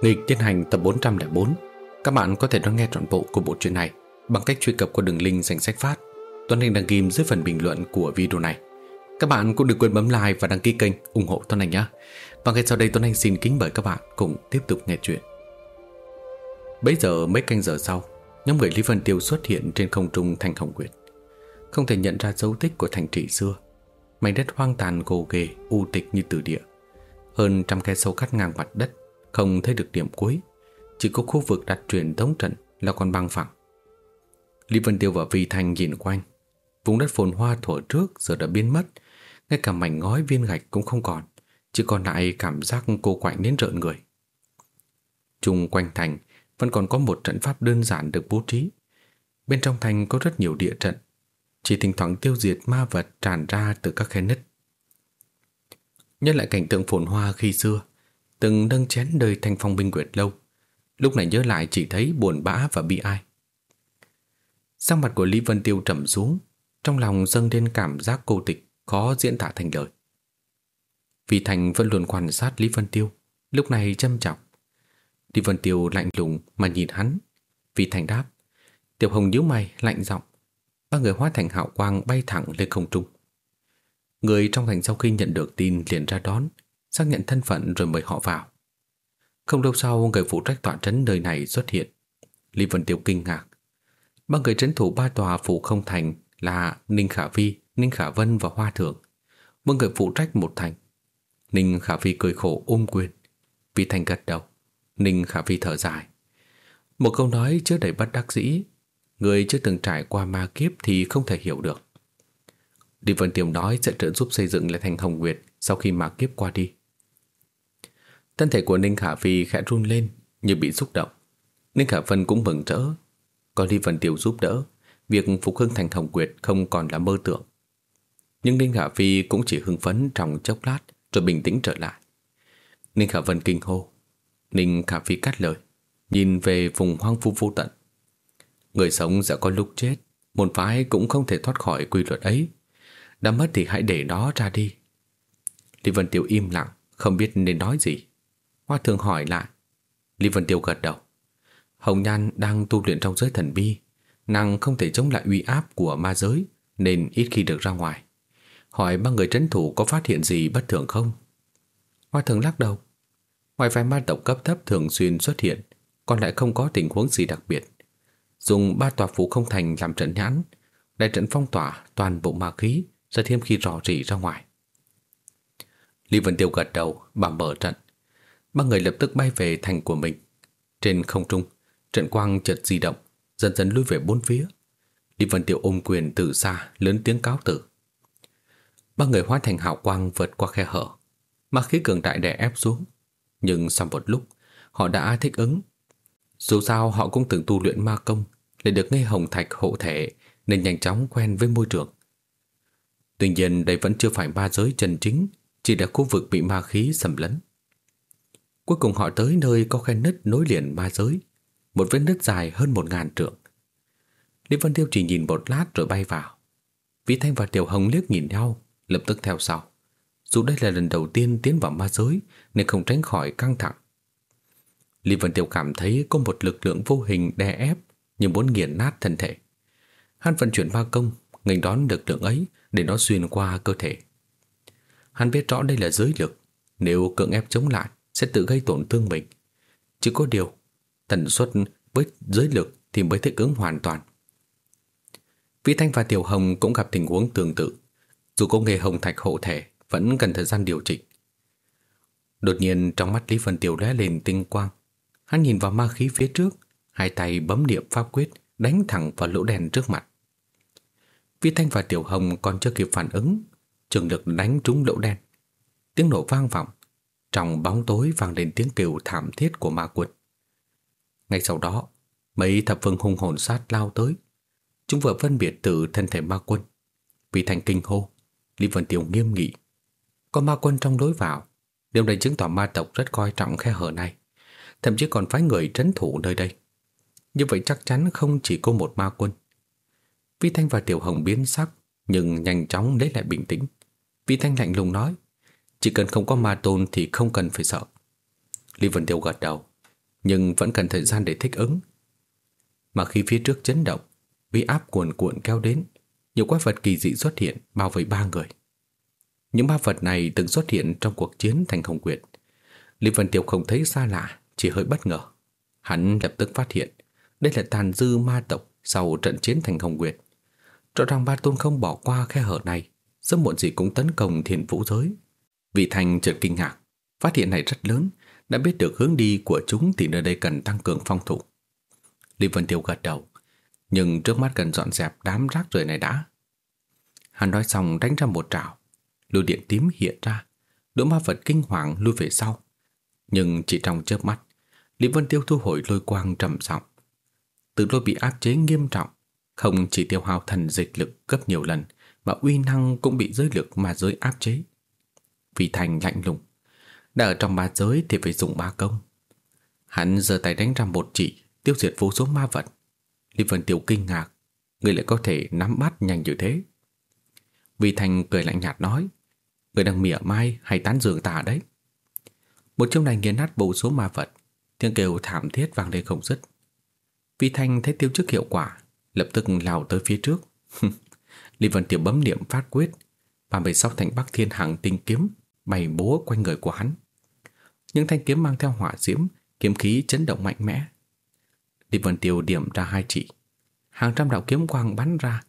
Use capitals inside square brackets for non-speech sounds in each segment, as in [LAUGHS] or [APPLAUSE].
Nghịch tiến hành tập 404 Các bạn có thể đón nghe trọn bộ của bộ truyện này bằng cách truy cập qua đường link danh sách phát. Tuấn Anh đăng ghim dưới phần bình luận của video này. Các bạn cũng đừng quên bấm like và đăng ký kênh ủng hộ Tuấn Anh nhé. Và ngay sau đây Tuấn Anh xin kính mời các bạn cùng tiếp tục nghe chuyện. Bây giờ mấy canh giờ sau, Nhóm người Lý Vân Tiêu xuất hiện trên không trung thành Hồng Quyệt Không thể nhận ra dấu tích của thành trị xưa. Mảnh đất hoang tàn gồ ghề, u tịch như từ địa. Hơn trăm khe sâu cắt ngang mặt đất không thấy được điểm cuối. Chỉ có khu vực đặt truyền thống trận Là còn băng phẳng. Lý Vân Tiêu và Vi Thanh nhìn quanh. Vùng đất phồn hoa thuở trước giờ đã biến mất. Ngay cả mảnh ngói viên gạch cũng không còn. Chỉ còn lại cảm giác cô quạnh đến rợn người. Trung quanh thành, Vẫn còn có một trận pháp đơn giản được bố trí. Bên trong thành có rất nhiều địa trận. Chỉ thỉnh thoảng tiêu diệt ma vật tràn ra từ các khe nứt. Nhớ lại cảnh tượng phồn hoa khi xưa từng nâng chén đời thanh phong binh quyệt lâu. Lúc này nhớ lại chỉ thấy buồn bã và bi ai. Sang mặt của Lý Vân Tiêu trầm xuống, trong lòng dâng lên cảm giác cô tịch, khó diễn tả thành lời. Vì Thành vẫn luôn quan sát Lý Vân Tiêu, lúc này châm trọng. Lý Vân Tiêu lạnh lùng mà nhìn hắn. Vì Thành đáp, Tiểu Hồng nhíu mày lạnh giọng, ba người hóa thành hạo quang bay thẳng lên không trung. Người trong thành sau khi nhận được tin liền ra đón, xác nhận thân phận rồi mời họ vào. Không lâu sau, người phụ trách tọa trấn nơi này xuất hiện. Lý Vân Tiêu kinh ngạc. Ba người trấn thủ ba tòa phủ không thành là Ninh Khả Vi, Ninh Khả Vân và Hoa Thượng. Một người phụ trách một thành. Ninh Khả Vi cười khổ ôm quyền. Vi Thành gật đầu. Ninh Khả Vi thở dài. Một câu nói chứa đầy bất đắc dĩ. Người chưa từng trải qua ma kiếp thì không thể hiểu được. Lý Vân Tiêu nói sẽ trợ giúp xây dựng lại thành Hồng Nguyệt sau khi ma kiếp qua đi. Thân thể của Ninh Khả Phi khẽ run lên như bị xúc động. Ninh Khả Vân cũng mừng rỡ. Có Lý Vân Tiêu giúp đỡ, việc phục hưng thành Hồng Quyệt không còn là mơ tưởng. Nhưng Ninh Khả Phi cũng chỉ hưng phấn trong chốc lát rồi bình tĩnh trở lại. Ninh Khả Vân kinh hô. Ninh Khả Phi cắt lời, nhìn về vùng hoang vu vô tận. Người sống sẽ có lúc chết, môn phái cũng không thể thoát khỏi quy luật ấy. Đã mất thì hãy để đó ra đi. Lý Vân Tiêu im lặng, không biết nên nói gì. Hoa thường hỏi lại. Lý Vân Tiêu gật đầu. Hồng Nhan đang tu luyện trong giới thần bi. Nàng không thể chống lại uy áp của ma giới nên ít khi được ra ngoài. Hỏi ba người trấn thủ có phát hiện gì bất thường không? Hoa thường lắc đầu. Ngoài vài ma tộc cấp thấp thường xuyên xuất hiện, còn lại không có tình huống gì đặc biệt. Dùng ba tòa phủ không thành làm trận nhãn, đại trận phong tỏa toàn bộ ma khí, rất thêm khi rò rỉ ra ngoài. Lý Vân Tiêu gật đầu, bảo mở trận ba người lập tức bay về thành của mình. Trên không trung, trận quang chợt di động, dần dần lui về bốn phía. Lý Vân Tiêu ôm quyền từ xa, lớn tiếng cáo tử. Ba người hóa thành hào quang vượt qua khe hở, mà khí cường đại đè ép xuống. Nhưng sau một lúc, họ đã thích ứng. Dù sao họ cũng từng tu luyện ma công, để được nghe hồng thạch hộ thể, nên nhanh chóng quen với môi trường. Tuy nhiên đây vẫn chưa phải ma giới chân chính, chỉ là khu vực bị ma khí xâm lấn. Cuối cùng họ tới nơi có khe nứt nối liền ma giới, một vết nứt dài hơn một ngàn trượng. Lý Vân Tiêu chỉ nhìn một lát rồi bay vào. Vĩ Thanh và Tiểu Hồng liếc nhìn nhau, lập tức theo sau. Dù đây là lần đầu tiên tiến vào ma giới nên không tránh khỏi căng thẳng. Lý Vân Tiêu cảm thấy có một lực lượng vô hình đè ép như muốn nghiền nát thân thể. Hắn vận chuyển ma công, nghênh đón lực lượng ấy để nó xuyên qua cơ thể. Hắn biết rõ đây là giới lực, nếu cưỡng ép chống lại sẽ tự gây tổn thương mình. Chỉ có điều, tần suất với giới lực thì mới thích ứng hoàn toàn. Vĩ Thanh và Tiểu Hồng cũng gặp tình huống tương tự. Dù có nghề hồng thạch hộ thể, vẫn cần thời gian điều chỉnh. Đột nhiên trong mắt Lý Vân Tiểu lóe lên tinh quang. Hắn nhìn vào ma khí phía trước, hai tay bấm niệm pháp quyết, đánh thẳng vào lỗ đèn trước mặt. Vĩ Thanh và Tiểu Hồng còn chưa kịp phản ứng, trường lực đánh trúng lỗ đen. Tiếng nổ vang vọng, trong bóng tối vang lên tiếng kêu thảm thiết của ma quật. Ngay sau đó, mấy thập vương hung hồn sát lao tới. Chúng vừa phân biệt từ thân thể ma quân. Vì thành kinh hô, Lý Vân Tiêu nghiêm nghị. Có ma quân trong lối vào, điều này chứng tỏ ma tộc rất coi trọng khe hở này. Thậm chí còn phái người trấn thủ nơi đây. Như vậy chắc chắn không chỉ có một ma quân. Vi Thanh và Tiểu Hồng biến sắc, nhưng nhanh chóng lấy lại bình tĩnh. Vi Thanh lạnh lùng nói, chỉ cần không có ma tôn thì không cần phải sợ. Lý Vân Tiêu gật đầu. nhưng vẫn cần thời gian để thích ứng. Mà khi phía trước chấn động, uy áp cuồn cuộn kéo đến, nhiều quái vật kỳ dị xuất hiện bao vây ba người. Những ma vật này từng xuất hiện trong cuộc chiến thành Hồng Quyệt. Lý Vân Tiêu không thấy xa lạ, chỉ hơi bất ngờ. Hắn lập tức phát hiện đây là tàn dư ma tộc sau trận chiến thành Hồng Quyệt. Rõ ràng ba tôn không bỏ qua khe hở này, sớm muộn gì cũng tấn công thiên vũ giới. Vị thành chợt kinh ngạc, phát hiện này rất lớn, đã biết được hướng đi của chúng thì nơi đây cần tăng cường phòng thủ. Lý Vân Tiêu gật đầu, nhưng trước mắt cần dọn dẹp đám rác rưởi này đã. Hắn nói xong đánh ra một trảo, lôi điện tím hiện ra, đỗ ma vật kinh hoàng lui về sau. Nhưng chỉ trong chớp mắt, Lý Vân Tiêu thu hồi lôi quang trầm trọng. Từ lôi bị áp chế nghiêm trọng, không chỉ tiêu hao thần dịch lực gấp nhiều lần, mà uy năng cũng bị giới lực mà giới áp chế. Vì thành lạnh lùng, đã ở trong ba giới thì phải dùng ba công. Hắn giơ tay đánh ra một chỉ, tiêu diệt vô số ma vật. Lý Vân Tiểu kinh ngạc, người lại có thể nắm bắt nhanh như thế. Vì Thành cười lạnh nhạt nói, người đang mỉa mai hay tán dương tả đấy. Một chiêu này nghiền nát vô số ma vật, tiếng kêu thảm thiết vang lên không dứt. Vi Thanh thấy tiêu chức hiệu quả, lập tức lao tới phía trước. [LAUGHS] Lý Vân Tiểu bấm niệm phát quyết, 36 thành Bắc Thiên Hằng tinh kiếm bay búa quanh người của hắn. Những thanh kiếm mang theo hỏa diễm, kiếm khí chấn động mạnh mẽ. Lý Vân Tiêu điểm ra hai chỉ, hàng trăm đạo kiếm quang bắn ra,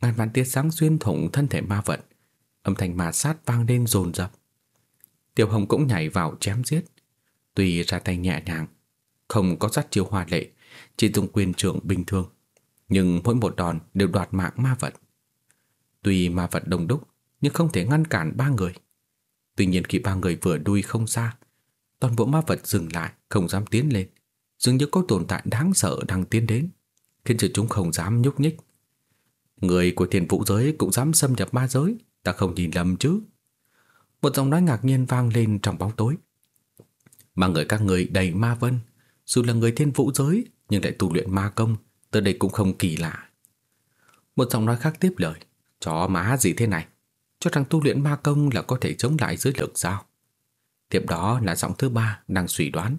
ngàn vạn tia sáng xuyên thủng thân thể ma vật, âm thanh ma sát vang lên dồn dập. Tiểu Hồng cũng nhảy vào chém giết, tuy ra tay nhẹ nhàng, không có sát chiêu hoa lệ, chỉ dùng quyền trưởng bình thường, nhưng mỗi một đòn đều đoạt mạng ma vật. Tuy ma vật đông đúc, nhưng không thể ngăn cản ba người. Tuy nhiên khi ba người vừa đuôi không xa, toàn bộ ma vật dừng lại, không dám tiến lên, dường như có tồn tại đáng sợ đang tiến đến, khiến cho chúng không dám nhúc nhích. Người của thiền vũ giới cũng dám xâm nhập ma giới, ta không nhìn lầm chứ. Một giọng nói ngạc nhiên vang lên trong bóng tối. Mà người các người đầy ma vân, dù là người thiên vũ giới nhưng lại tu luyện ma công, tới đây cũng không kỳ lạ. Một giọng nói khác tiếp lời, chó má gì thế này? Cho rằng tu luyện ma công là có thể chống lại giới lực sao? Tiếp đó là giọng thứ ba đang suy đoán.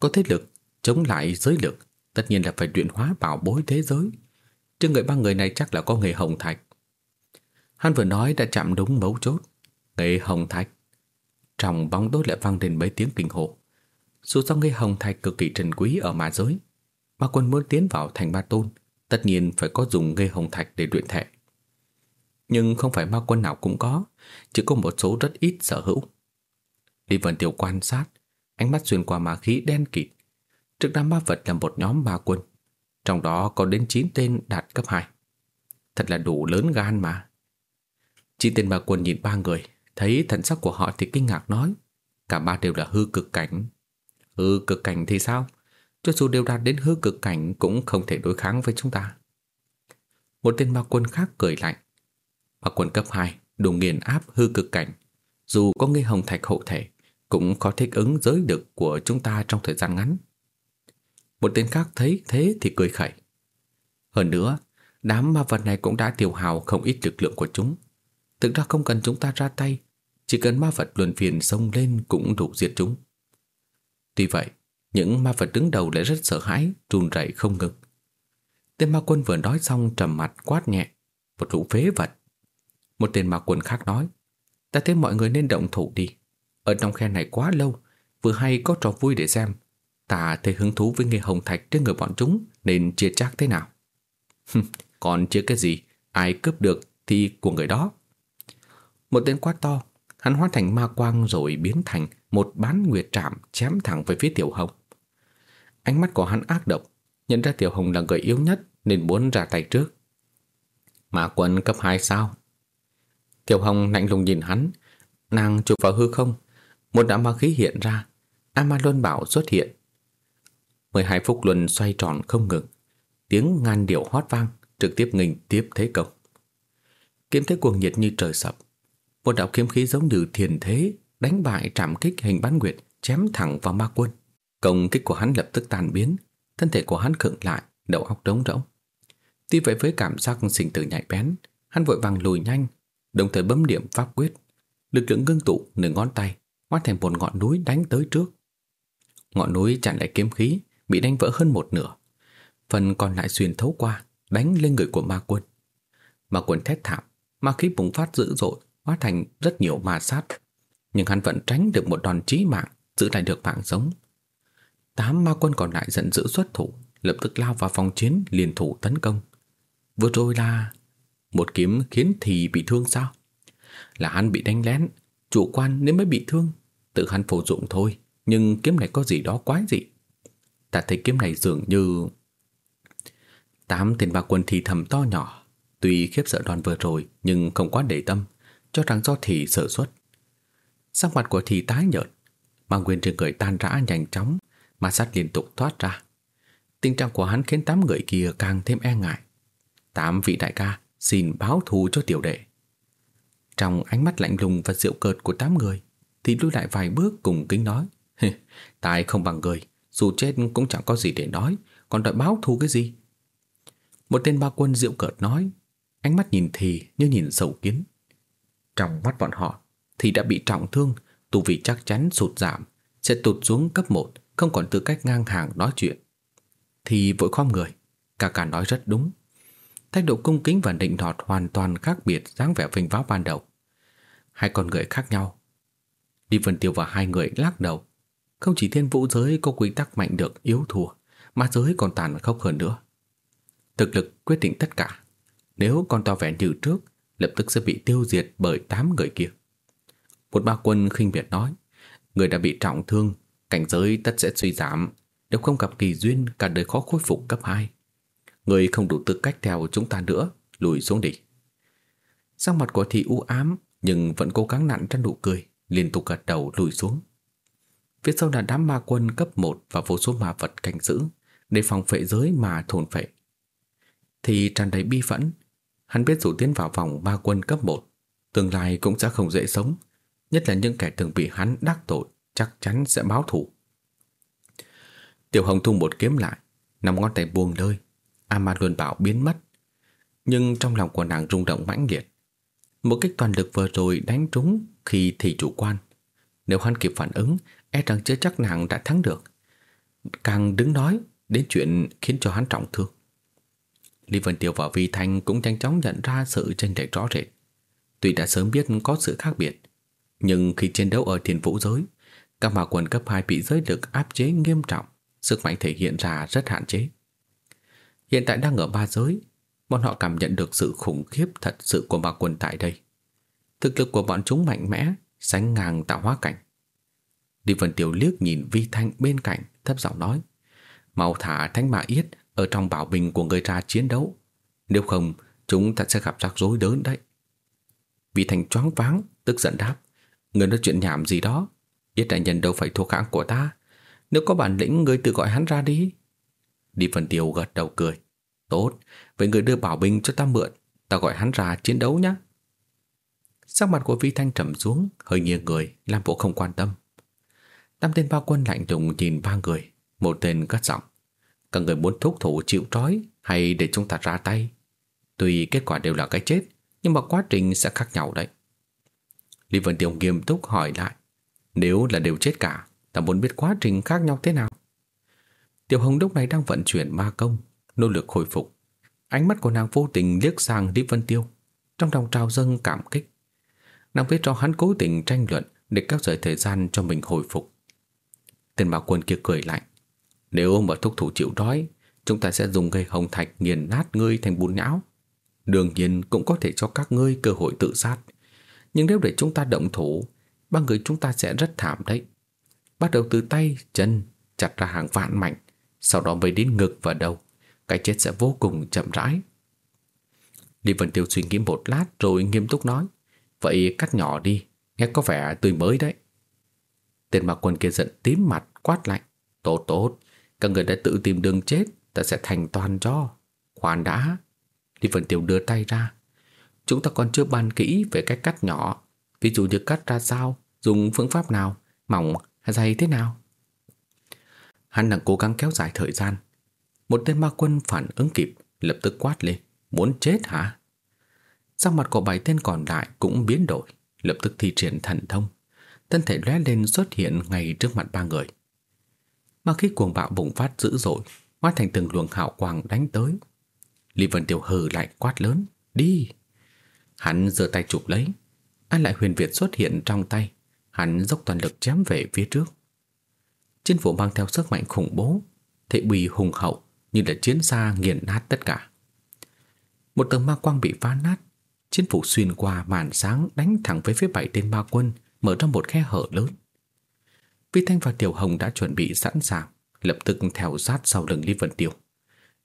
Có thế lực chống lại giới lực, tất nhiên là phải luyện hóa bảo bối thế giới. Chứ người ba người này chắc là có nghề hồng thạch. Hắn vừa nói đã chạm đúng mấu chốt. Nghề hồng thạch. Trong bóng tối lại vang lên mấy tiếng kinh hồ. Dù sao nghề hồng thạch cực kỳ trần quý ở ma giới, mà quân muốn tiến vào thành ma tôn, tất nhiên phải có dùng nghề hồng thạch để luyện thể. Nhưng không phải ma quân nào cũng có, chỉ có một số rất ít sở hữu. Lý Vân Tiểu quan sát, ánh mắt xuyên qua ma khí đen kịt. Trước đám ma vật là một nhóm ma quân, trong đó có đến 9 tên đạt cấp 2. Thật là đủ lớn gan mà. Chín tên ma quân nhìn ba người, thấy thần sắc của họ thì kinh ngạc nói, cả ba đều là hư cực cảnh. Hư cực cảnh thì sao? Cho dù đều đạt đến hư cực cảnh cũng không thể đối kháng với chúng ta. Một tên ma quân khác cười lạnh. Mà quân cấp 2 đủ nghiền áp hư cực cảnh. Dù có nghi hồng thạch hộ thể, cũng khó thích ứng giới được của chúng ta trong thời gian ngắn. Một tên khác thấy thế thì cười khẩy. Hơn nữa, đám ma vật này cũng đã tiêu hào không ít lực lượng của chúng. Thực ra không cần chúng ta ra tay, chỉ cần ma vật luân phiền xông lên cũng đủ diệt chúng. Tuy vậy, những ma vật đứng đầu lại rất sợ hãi, run rẩy không ngừng. Tên ma quân vừa nói xong trầm mặt quát nhẹ, một lũ phế vật. Một tên ma quần khác nói, ta thấy mọi người nên động thủ đi. Ở trong khe này quá lâu, vừa hay có trò vui để xem. Ta thấy hứng thú với nghề hồng thạch trên người bọn chúng nên chia chác thế nào. Còn chia cái gì, ai cướp được thì của người đó. Một tên quát to, hắn hóa thành ma quang rồi biến thành một bán nguyệt trạm chém thẳng về phía Tiểu Hồng. Ánh mắt của hắn ác độc, nhận ra Tiểu Hồng là người yếu nhất nên muốn ra tay trước. Ma quân cấp 2 sao? Tiểu Hồng lạnh lùng nhìn hắn, nàng chụp vào hư không, một đạo ma khí hiện ra, Ama Luân Bảo xuất hiện. 12 phút luân xoay tròn không ngừng, tiếng ngàn điệu hót vang, trực tiếp nghênh tiếp thế công. Kiếm thế cuồng nhiệt như trời sập, một đạo kiếm khí giống như thiền thế đánh bại trảm kích hình bán nguyệt chém thẳng vào ma quân. Công kích của hắn lập tức tàn biến, thân thể của hắn khựng lại, đầu óc trống rỗng. Tuy vậy với cảm giác sinh tử nhạy bén, hắn vội vàng lùi nhanh, đồng thời bấm điểm pháp quyết, lực lượng ngưng tụ nửa ngón tay, hóa thành một ngọn núi đánh tới trước. ngọn núi chặn lại kiếm khí bị đánh vỡ hơn một nửa. Phần còn lại xuyên thấu qua, đánh lên người của ma quân. Ma quân thét thảm, ma khí bùng phát dữ dội, hóa thành rất nhiều ma sát. Nhưng hắn vẫn tránh được một đòn chí mạng, giữ lại được mạng sống. Tám ma quân còn lại giận dữ xuất thủ, lập tức lao vào phòng chiến liền thủ tấn công. Vừa rồi là một kiếm khiến thì bị thương sao? Là hắn bị đánh lén, chủ quan nên mới bị thương, tự hắn phổ dụng thôi, nhưng kiếm này có gì đó quái dị. Ta thấy kiếm này dường như Tám tên bạc quân thì thầm to nhỏ, tuy khiếp sợ đoàn vừa rồi nhưng không quá để tâm, cho rằng do thì sợ suất. Sắc mặt của thì tái nhợt, mang nguyên trên người tan rã nhanh chóng, mà sát liên tục thoát ra. Tình trạng của hắn khiến tám người kia càng thêm e ngại. Tám vị đại ca xin báo thù cho tiểu đệ. Trong ánh mắt lạnh lùng và diệu cợt của tám người, thì lui lại vài bước cùng kính nói. Tài không bằng người, dù chết cũng chẳng có gì để nói, còn đợi báo thù cái gì? Một tên ba quân diệu cợt nói, ánh mắt nhìn thì như nhìn sầu kiến. Trong mắt bọn họ, thì đã bị trọng thương, tu vị chắc chắn sụt giảm, sẽ tụt xuống cấp 1, không còn tư cách ngang hàng nói chuyện. Thì vội khom người, cả cả nói rất đúng. Thái độ cung kính và định nọt hoàn toàn khác biệt dáng vẻ vinh váo ban đầu. Hai con người khác nhau. Lý Vân Tiêu và hai người lắc đầu. Không chỉ thiên vũ giới có quy tắc mạnh được yếu thua, mà giới còn tàn khốc hơn nữa. Thực lực quyết định tất cả. Nếu còn tỏ vẻ như trước, lập tức sẽ bị tiêu diệt bởi tám người kia. Một ba quân khinh biệt nói, người đã bị trọng thương, cảnh giới tất sẽ suy giảm, nếu không gặp kỳ duyên cả đời khó khôi phục cấp 2. Người không đủ tư cách theo chúng ta nữa, lùi xuống đi. Sang mặt của thị u ám, nhưng vẫn cố gắng nặn ra nụ cười, liên tục gật đầu lùi xuống. Phía sau là đám ma quân cấp 1 và vô số ma vật canh giữ, để phòng phệ giới mà thôn phệ. Thì tràn đầy bi phẫn, hắn biết dù tiến vào vòng ma quân cấp 1, tương lai cũng sẽ không dễ sống, nhất là những kẻ từng bị hắn đắc tội, chắc chắn sẽ báo thù. Tiểu Hồng thung một kiếm lại, nằm ngón tay buông lơi, Ama luôn bảo biến mất. Nhưng trong lòng của nàng rung động mãnh liệt. Một kích toàn lực vừa rồi đánh trúng khi thì chủ quan. Nếu hắn kịp phản ứng, e rằng chưa chắc nàng đã thắng được. Càng đứng nói đến chuyện khiến cho hắn trọng thương. Lý Vân Tiêu và Vi Thanh cũng nhanh chóng nhận ra sự chênh lệch rõ rệt. Tuy đã sớm biết có sự khác biệt, nhưng khi chiến đấu ở thiên vũ giới, các ma quần cấp 2 bị giới lực áp chế nghiêm trọng, sức mạnh thể hiện ra rất hạn chế. Hiện tại đang ở ba giới, bọn họ cảm nhận được sự khủng khiếp thật sự của ma quân tại đây. Thực lực của bọn chúng mạnh mẽ, sánh ngang tạo hóa cảnh. Đi Vân Tiểu liếc nhìn Vi Thanh bên cạnh, thấp giọng nói: "Mau thả Thánh mã Yết ở trong bảo bình của người ra chiến đấu, nếu không chúng ta sẽ gặp rắc rối lớn đấy." Vi Thanh choáng váng, tức giận đáp: "Người nói chuyện nhảm gì đó? Yết đại nhân đâu phải thuộc hãng của ta, nếu có bản lĩnh người tự gọi hắn ra đi." Đi phần Tiểu gật đầu cười. Tốt, vậy người đưa bảo binh cho ta mượn, ta gọi hắn ra chiến đấu nhé. Sắc mặt của Vi Thanh trầm xuống, hơi nghiêng người, làm bộ không quan tâm. Tam tên bao quân lạnh lùng nhìn ba người, một tên cất giọng. Các người muốn thúc thủ chịu trói hay để chúng ta ra tay? Tuy kết quả đều là cái chết, nhưng mà quá trình sẽ khác nhau đấy. Lý Vân Tiêu nghiêm túc hỏi lại. Nếu là đều chết cả, ta muốn biết quá trình khác nhau thế nào. Tiểu Hồng lúc này đang vận chuyển ma công, nỗ lực hồi phục. Ánh mắt của nàng vô tình liếc sang Lý Vân Tiêu, trong lòng trào dâng cảm kích. Nàng biết cho hắn cố tình tranh luận để kéo dài thời gian cho mình hồi phục. Tên bảo quân kia cười lạnh. Nếu mà thúc thủ chịu đói, chúng ta sẽ dùng cây hồng thạch nghiền nát ngươi thành bùn nhão. Đương nhiên cũng có thể cho các ngươi cơ hội tự sát. Nhưng nếu để chúng ta động thủ, ba người chúng ta sẽ rất thảm đấy. Bắt đầu từ tay, chân, chặt ra hàng vạn mảnh, sau đó mới đến ngực và đầu cái chết sẽ vô cùng chậm rãi. Lý Vân Tiêu suy nghĩ một lát rồi nghiêm túc nói, vậy cắt nhỏ đi, nghe có vẻ tươi mới đấy. Tên mặc quân kia giận tím mặt quát lạnh, tốt tốt, các người đã tự tìm đường chết, ta sẽ thành toàn cho. Khoan đã. Lý Vân Tiêu đưa tay ra. Chúng ta còn chưa bàn kỹ về cách cắt nhỏ, ví dụ như cắt ra sao, dùng phương pháp nào, mỏng hay dày thế nào. Hắn đang cố gắng kéo dài thời gian, một tên ma quân phản ứng kịp Lập tức quát lên Muốn chết hả Sắc mặt của bảy tên còn lại cũng biến đổi Lập tức thi triển thần thông Thân thể lóe lên xuất hiện ngay trước mặt ba người mà khi cuồng bạo bùng phát dữ dội, hóa thành từng luồng hào quang đánh tới. Lý Vân tiểu hừ lại quát lớn, đi! Hắn giơ tay chụp lấy, An lại huyền Việt xuất hiện trong tay, hắn dốc toàn lực chém về phía trước. Chiến phủ mang theo sức mạnh khủng bố, thể bì hùng hậu như là chiến xa nghiền nát tất cả. Một tầng ma quang bị phá nát, chiến phủ xuyên qua màn sáng đánh thẳng với phía bảy tên ma quân, mở ra một khe hở lớn. Vi Thanh và Tiểu Hồng đã chuẩn bị sẵn sàng, lập tức theo sát sau lưng Lý Vân Tiêu.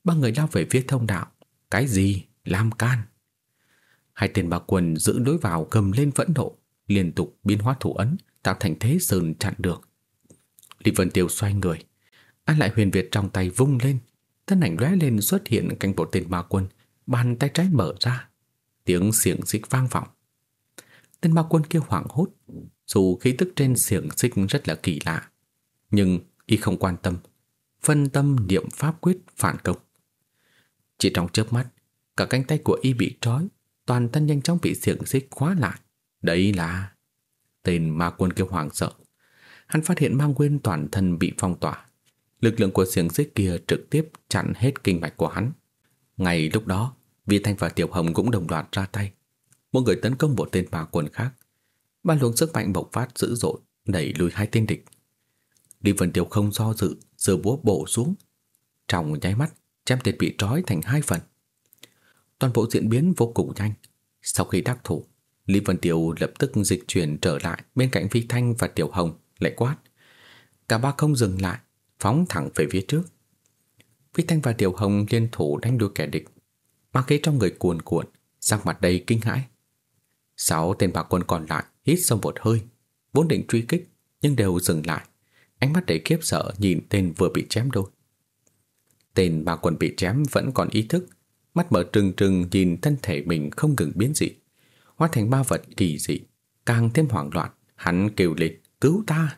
Ba người lao về phía thông đạo. Cái gì? Lam can. Hai tên ma quân giữ lối vào cầm lên phẫn nộ, liên tục biến hóa thủ ấn, tạo thành thế sơn chặn được. Lý Vân Tiêu xoay người, An lại huyền Việt trong tay vung lên, thân ảnh lóe lên xuất hiện cạnh bộ tên ma quân, bàn tay trái mở ra, tiếng xiềng xích vang vọng. Tên ma quân kia hoảng hốt, dù khí tức trên xiềng xích rất là kỳ lạ, nhưng y không quan tâm, phân tâm niệm pháp quyết phản công. Chỉ trong chớp mắt, cả cánh tay của y bị trói, toàn thân nhanh chóng bị xiềng xích khóa lại. Đấy là... Tên ma quân kia hoảng sợ. Hắn phát hiện mang nguyên toàn thân bị phong tỏa. Lực lượng của xiềng xích kia trực tiếp chặn hết kinh mạch của hắn. Ngay lúc đó, Vi Thanh và Tiểu Hồng cũng đồng loạt ra tay. Một người tấn công một tên ma quân khác. Ba luồng sức mạnh bộc phát dữ dội, đẩy lùi hai tên địch. Lý Vân tiểu không do dự, giơ búa bổ xuống. Trong nháy mắt, chém tiệt bị trói thành hai phần. Toàn bộ diễn biến vô cùng nhanh. Sau khi đắc thủ, Lý Vân tiểu lập tức dịch chuyển trở lại bên cạnh vi Thanh và Tiểu Hồng, lại quát. Cả ba không dừng lại, phóng thẳng về phía trước. Vi Thanh và Tiểu Hồng liên thủ đánh đuổi kẻ địch. Ma khí trong người cuồn cuộn, sắc mặt đầy kinh hãi. Sáu tên bạc quân còn lại hít sâu một hơi, vốn định truy kích nhưng đều dừng lại. Ánh mắt đầy kiếp sợ nhìn tên vừa bị chém đôi. Tên bạc quân bị chém vẫn còn ý thức, mắt mở trừng trừng nhìn thân thể mình không ngừng biến dị, hóa thành ba vật kỳ dị, càng thêm hoảng loạn, hắn kêu lên, cứu ta!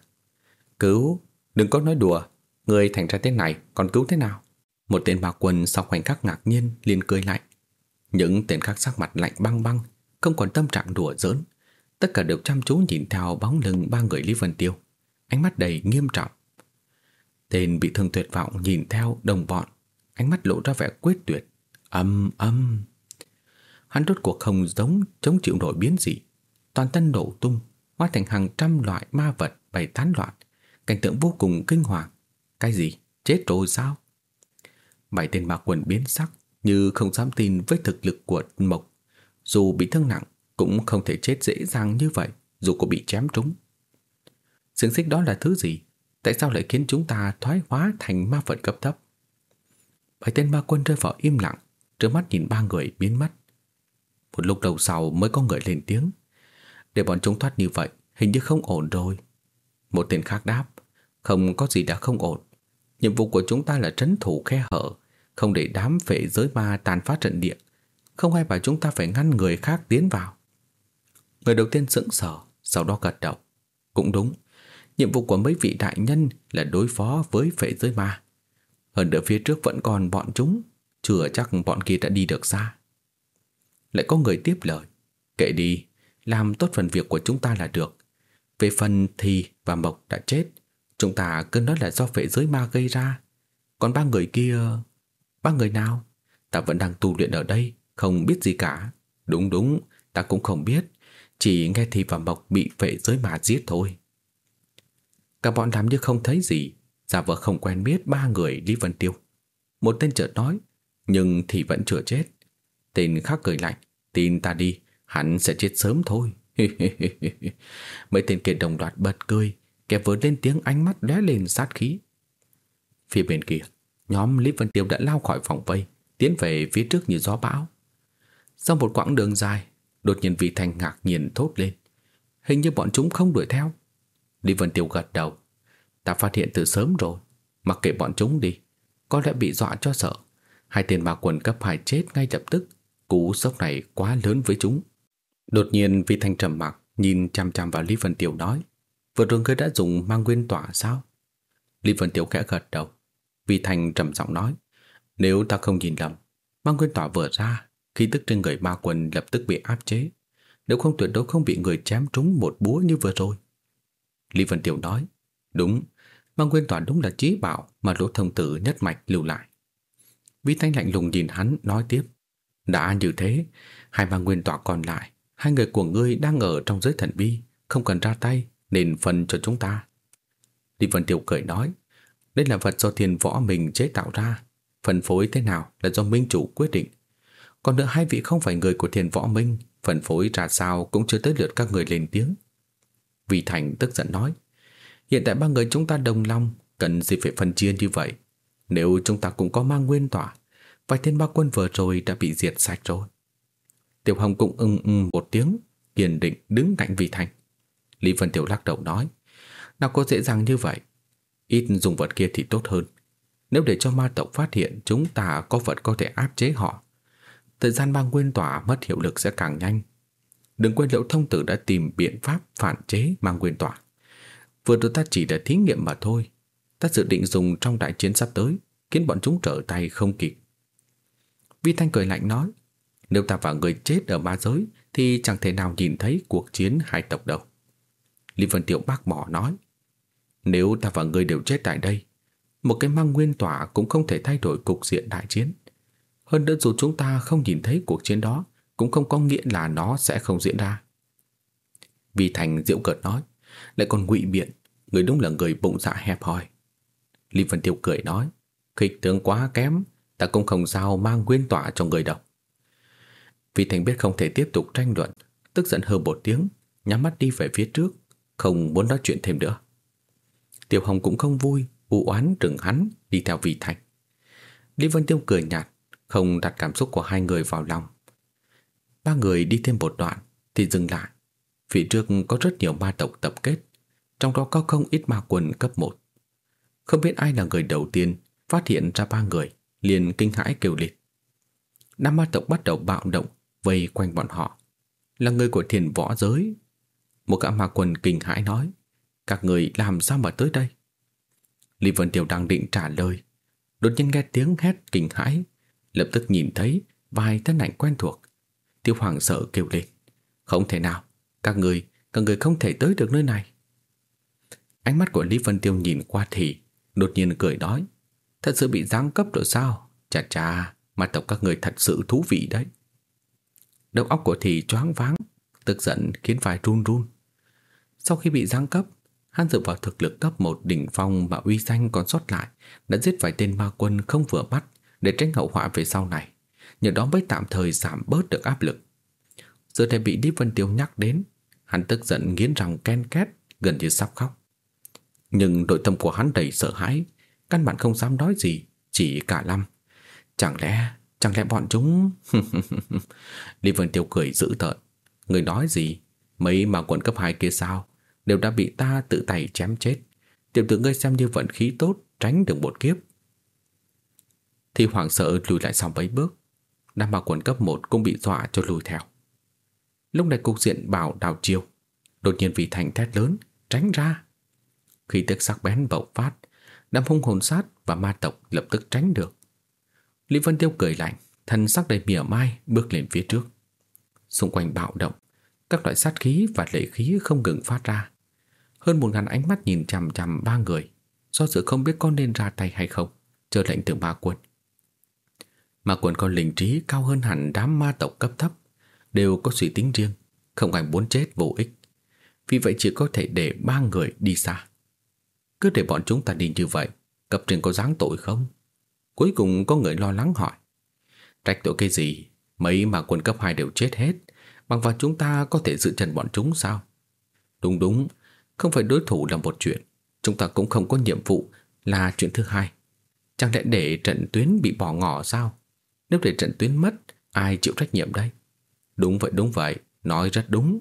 Cứu! Đừng có nói đùa, người thành ra thế này còn cứu thế nào? Một tên bà quân sau khoảnh khắc ngạc nhiên liền cười lạnh. Những tên khác sắc mặt lạnh băng băng, không còn tâm trạng đùa giỡn. Tất cả đều chăm chú nhìn theo bóng lưng ba người Lý Vân Tiêu, ánh mắt đầy nghiêm trọng. Tên bị thương tuyệt vọng nhìn theo đồng bọn, ánh mắt lộ ra vẻ quyết tuyệt, Âm âm. Hắn rốt cuộc không giống chống chịu nổi biến gì. Toàn thân nổ tung, hóa thành hàng trăm loại ma vật bày tán loạn. Cảnh tượng vô cùng kinh hoàng. Cái gì? Chết rồi sao? Bảy tên ma quần biến sắc, như không dám tin với thực lực của Mộc. Dù bị thương nặng, cũng không thể chết dễ dàng như vậy, dù có bị chém trúng. Xương xích đó là thứ gì? Tại sao lại khiến chúng ta thoái hóa thành ma vật cấp thấp? Bảy tên ma quân rơi vào im lặng Trước mắt nhìn ba người biến mất Một lúc đầu sau mới có người lên tiếng để bọn chúng thoát như vậy, Hình như không ổn rồi. Một tên khác đáp, Không có gì đã không ổn. Nhiệm vụ của chúng ta là trấn thủ khe hở, Không để đám phệ giới ma tàn phá trận địa. Không ai bảo chúng ta phải ngăn người khác tiến vào. Người đầu tiên sững sờ, Sau đó gật đầu. Cũng đúng, Nhiệm vụ của mấy vị đại nhân là đối phó với phệ giới ma. Hơn nữa phía trước vẫn còn bọn chúng, chưa chắc bọn kia đã đi được xa. Lại có người tiếp lời, Kệ đi làm tốt phần việc của chúng ta là được. Về phần thì và Mộc đã chết. Chúng ta cứ nói là do phệ giới ma gây ra. Còn ba người kia Ba người nào? Ta vẫn đang tu luyện ở đây Không biết gì cả. Đúng đúng Ta cũng không biết. Chỉ nghe thì và Mộc bị phệ giới ma giết thôi. Cả bọn làm như không thấy gì. Giả vờ không quen biết ba người Lý Vân Tiêu. Một tên chợt nói nhưng thì vẫn chưa chết. Tên khác cười lạnh, tin ta đi, hắn sẽ chết sớm thôi. [LAUGHS] Mấy tên kia đồng loạt bật cười, kẻ vừa lên tiếng ánh mắt lóe lên sát khí. Phía bên kia, nhóm Lý Vân Tiêu đã lao khỏi phòng vây, tiến về phía trước như gió bão. Sau một quãng đường dài, đột nhiên vị thành ngạc nhiên thốt lên. Hình như bọn chúng không đuổi theo. Lý Vân Tiêu gật đầu. Ta phát hiện từ sớm rồi, mặc kệ bọn chúng đi, có lẽ bị dọa cho sợ. Hai tên ma quần cấp 2 chết ngay lập tức Cú sốc này quá lớn với chúng Đột nhiên Vi Thanh trầm mặc Nhìn chăm chăm vào Lý Vân Tiểu nói Vừa rồi ngươi đã dùng mang nguyên tỏa sao Lý Vân Tiểu khẽ gật đầu Vi Thanh trầm giọng nói Nếu ta không nhìn lầm Mang nguyên tỏa vừa ra Khi tức trên người ma quần lập tức bị áp chế Nếu không tuyệt đối không bị người chém trúng một búa như vừa rồi Lý Vân Tiểu nói Đúng mang nguyên tỏa đúng là trí bảo mà lỗ thông tử nhất mạch lưu lại. Vi Thanh lạnh lùng nhìn hắn nói tiếp. Đã như thế, hai mang nguyên tỏa còn lại, hai người của ngươi đang ở trong giới thần bí, không cần ra tay, nên phần cho chúng ta. Lý Vân Tiêu cười nói, đây là vật do thiền võ mình chế tạo ra, phân phối thế nào là do minh chủ quyết định. Còn nữa hai vị không phải người của thiền võ minh, phân phối ra sao cũng chưa tới lượt các người lên tiếng. Vì Thành tức giận nói, hiện tại ba người chúng ta đồng lòng, cần gì phải phân chia như vậy. Nếu chúng ta cũng có mang nguyên tỏa, vài tên ba quân vừa rồi đã bị diệt sạch rồi. Tiểu Hồng cũng ưng ưng một tiếng, kiên định đứng cạnh Vị Thành. Lý Vân Tiểu lắc đầu nói, nào có dễ dàng như vậy. Ít dùng vật kia thì tốt hơn. Nếu để cho ma tộc phát hiện chúng ta có vật có thể áp chế họ, thời gian băng nguyên tỏa mất hiệu lực sẽ càng nhanh. Đừng quên liệu thông tử đã tìm biện pháp phản chế mang nguyên tỏa. Vừa rồi ta chỉ là thí nghiệm mà thôi. Ta dự định dùng trong đại chiến sắp tới, khiến bọn chúng trở tay không kịp. Vi Thanh cười lạnh nói, nếu ta và người chết ở ma giới thì chẳng thể nào nhìn thấy cuộc chiến hai tộc đâu. Lý Vân Tiểu bác bỏ nói, nếu ta và người đều chết tại đây, một cái mang nguyên tỏa cũng không thể thay đổi cục diện đại chiến. Hơn nữa dù chúng ta không nhìn thấy cuộc chiến đó, cũng không có nghĩa là nó sẽ không diễn ra. Vi Thành diệu cợt nói, lại còn ngụy biện, người đúng là người bụng dạ hẹp hòi. Lý Vân Tiêu cười nói, khịch tướng quá kém, ta cũng không sao mang nguyên tỏa cho người đâu. Vì Thành biết không thể tiếp tục tranh luận, tức giận hơ một tiếng, nhắm mắt đi về phía trước, không muốn nói chuyện thêm nữa. Tiểu Hồng cũng không vui, u oán trừng hắn đi theo Vị Thành. Lý Vân Tiêu cười nhạt, không đặt cảm xúc của hai người vào lòng. Ba người đi thêm một đoạn thì dừng lại. Phía trước có rất nhiều ma tộc tập kết, trong đó có không ít ma quần cấp 1. Không biết ai là người đầu tiên phát hiện ra ba người, liền kinh hãi kêu lên. Năm ma tộc bắt đầu bạo động, vây quanh bọn họ. Là người của thiền võ giới. Một gã ma quần kinh hãi nói, các người làm sao mà tới đây? Lý Vân Tiểu đang định trả lời, đột nhiên nghe tiếng hét kinh hãi, lập tức nhìn thấy vài thân ảnh quen thuộc. Tiêu Hoàng sợ kêu lên, không thể nào, các người, các người không thể tới được nơi này. Ánh mắt của Lý Vân Tiêu nhìn qua thì đột nhiên cười nói, thật sự bị giáng cấp rồi sao? Chà chà, mặt tộc các người thật sự thú vị đấy. Đầu óc của thì choáng váng, tức giận khiến phải run run. Sau khi bị giáng cấp, hắn dựa vào thực lực cấp một đỉnh phong mà uy danh còn sót lại, đã giết vài tên ma quân không vừa mắt để tránh hậu họa về sau này. Nhờ đó mới tạm thời giảm bớt được áp lực. Giờ đây bị Điếp Vân Tiêu nhắc đến, hắn tức giận nghiến răng ken két, gần như sắp khóc. Nhưng nội tâm của hắn đầy sợ hãi, căn bản không dám nói gì, chỉ cả lâm. Chẳng lẽ, chẳng lẽ bọn chúng... [LAUGHS] Lý Vân Tiêu cười dữ tợn. Người nói gì? Mấy mà quận cấp 2 kia sao? Đều đã bị ta tự tay chém chết. Tiểu tử ngươi xem như vận khí tốt, tránh được một kiếp. Thì hoảng sợ lùi lại sau mấy bước. Nam bảo quận cấp 1 cũng bị dọa cho lùi theo. Lúc này cục diện bảo đào chiêu. Đột nhiên vì thành thét lớn, tránh ra. Khi tức sắc bén bộc phát, đám hung hồn sát và ma tộc lập tức tránh được. Lý Vân Tiêu cười lạnh, thân sắc đầy mỉa mai bước lên phía trước. Xung quanh bạo động, các loại sát khí và lệ khí không ngừng phát ra. Hơn một ngàn ánh mắt nhìn chằm chằm ba người, do sự không biết có nên ra tay hay không, chờ lệnh từ ma quân. Ma quân có linh trí cao hơn hẳn đám ma tộc cấp thấp, đều có suy tính riêng, không ai muốn chết vô ích. Vì vậy chỉ có thể để ba người đi xa. Cứ để bọn chúng ta đi như vậy, cấp trên có dáng tội không? Cuối cùng có người lo lắng hỏi. Trách tội cái gì? Mấy mà quân cấp 2 đều chết hết, bằng vào chúng ta có thể dự trần bọn chúng sao? Đúng đúng, không phải đối thủ là một chuyện, chúng ta cũng không có nhiệm vụ là chuyện thứ hai. Chẳng lẽ để trận tuyến bị bỏ ngỏ sao? Nếu để trận tuyến mất, ai chịu trách nhiệm đây? Đúng vậy, đúng vậy, nói rất đúng.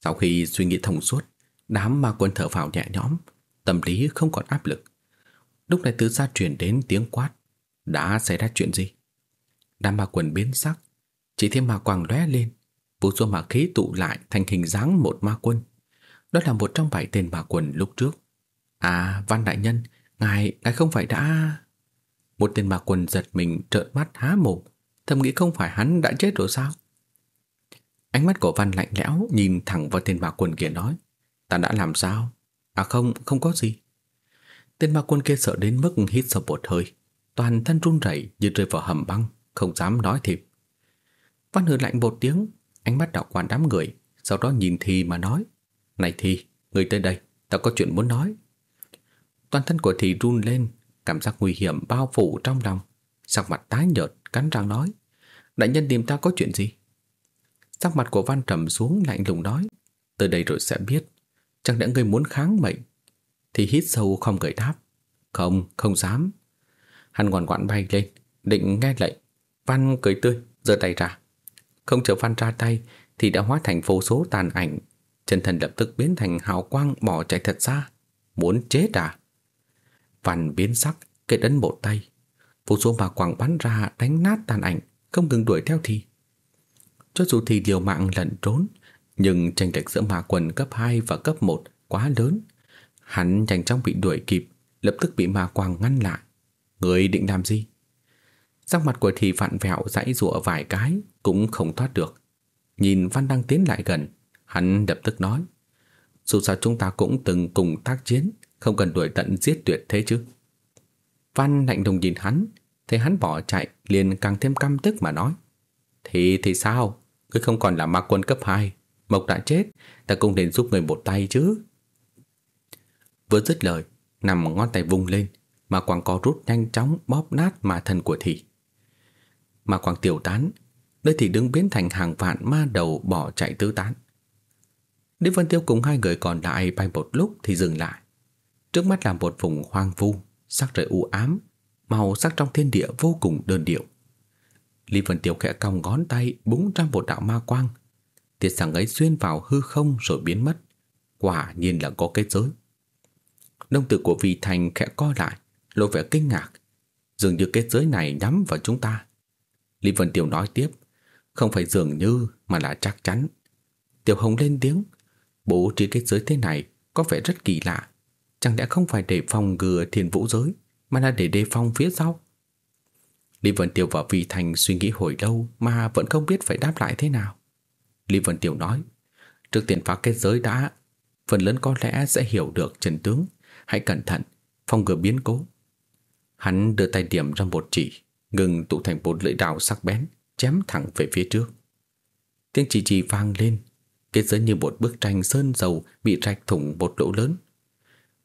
Sau khi suy nghĩ thông suốt, đám ma quân thở phào nhẹ nhõm, tâm lý không còn áp lực. Lúc này từ xa truyền đến tiếng quát. Đã xảy ra chuyện gì? Đám ma quần biến sắc, chỉ thêm ma quang lóe lên, vũ số ma khí tụ lại thành hình dáng một ma quân. Đó là một trong bảy tên ma quần lúc trước. À, Văn Đại Nhân, ngài, ngài không phải đã... Một tên ma quần giật mình trợn mắt há mồm, thầm nghĩ không phải hắn đã chết rồi sao? Ánh mắt của Văn lạnh lẽo nhìn thẳng vào tên ma quần kia nói, ta đã làm sao? À không, không có gì. Tên ma quân kia sợ đến mức hít sâu một hơi, toàn thân run rẩy như rơi vào hầm băng, không dám nói thêm. Văn hừ lạnh một tiếng, ánh mắt đảo quan đám người, sau đó nhìn Thi mà nói. Này Thi, người tới đây, ta có chuyện muốn nói. Toàn thân của Thi run lên, cảm giác nguy hiểm bao phủ trong lòng. Sắc mặt tái nhợt, cắn răng nói. Đại nhân tìm ta có chuyện gì? Sắc mặt của Văn trầm xuống lạnh lùng nói. Tới đây rồi sẽ biết. Chẳng lẽ ngươi muốn kháng mệnh? Thì hít sâu không gợi đáp. Không, không dám. Hắn ngoan ngoãn bay lên, định nghe lệnh. Văn cười tươi, giơ tay ra. Không chờ Văn ra tay thì đã hóa thành vô số tàn ảnh. Chân thần lập tức biến thành hào quang bỏ chạy thật xa. Muốn chết à? Văn biến sắc, kết ấn một tay. Vô số mà quang bắn ra đánh nát tàn ảnh, không ngừng đuổi theo thì. Cho dù thì liều mạng lẩn trốn, nhưng tranh lệch giữa ma quần cấp 2 và cấp 1 quá lớn. Hắn nhanh chóng bị đuổi kịp, lập tức bị ma quang ngăn lại. Người định làm gì? Sắc mặt của thị vặn vẹo dãy rụa vài cái cũng không thoát được. Nhìn Văn đang tiến lại gần, hắn đập tức nói: "Dù sao chúng ta cũng từng cùng tác chiến, không cần đuổi tận giết tuyệt thế chứ." Văn lạnh lùng nhìn hắn, thấy hắn bỏ chạy liền càng thêm căm tức mà nói: "Thì thì sao? Ngươi không còn là ma quân cấp 2, Mộc đã chết, ta cũng nên giúp người một tay chứ." Vừa dứt lời, nằm ngón tay vung lên, mà quang co rút nhanh chóng bóp nát mà thân của thị. mà quang tiểu tán, nơi thị đứng biến thành hàng vạn ma đầu bỏ chạy tứ tán. Lý Vân Tiêu cùng hai người còn lại bay một lúc thì dừng lại. Trước mắt là một vùng hoang vu, sắc trời u ám, màu sắc trong thiên địa vô cùng đơn điệu. Lý Vân Tiêu khẽ cong ngón tay búng ra một đạo ma quang. Tiết sáng ấy xuyên vào hư không rồi biến mất. Quả nhiên là có kết giới. Đông tử của vi thành khẽ co lại, lộ vẻ kinh ngạc. Dường như kết giới này nhắm vào chúng ta. Lý Vân Tiểu nói tiếp, không phải dường như mà là chắc chắn. Tiểu Hồng lên tiếng, bố trí kết giới thế này có vẻ rất kỳ lạ. Chẳng lẽ không phải để phòng ngừa thiên vũ giới, mà là để đề phòng phía sau? Lý Vân Tiểu và Vi Thành suy nghĩ hồi lâu mà vẫn không biết phải đáp lại thế nào. Lý Vân Tiểu nói, trước tiên phá kết giới đã, phần lớn có lẽ sẽ hiểu được trần tướng. Hãy cẩn thận, phòng ngừa biến cố. Hắn đưa tay điểm ra một chỉ, ngừng tụ thành một lưỡi đào sắc bén, chém thẳng về phía trước. Tiếng chỉ chỉ vang lên, kết giới như một bức tranh sơn dầu bị rạch thủng một lỗ lớn.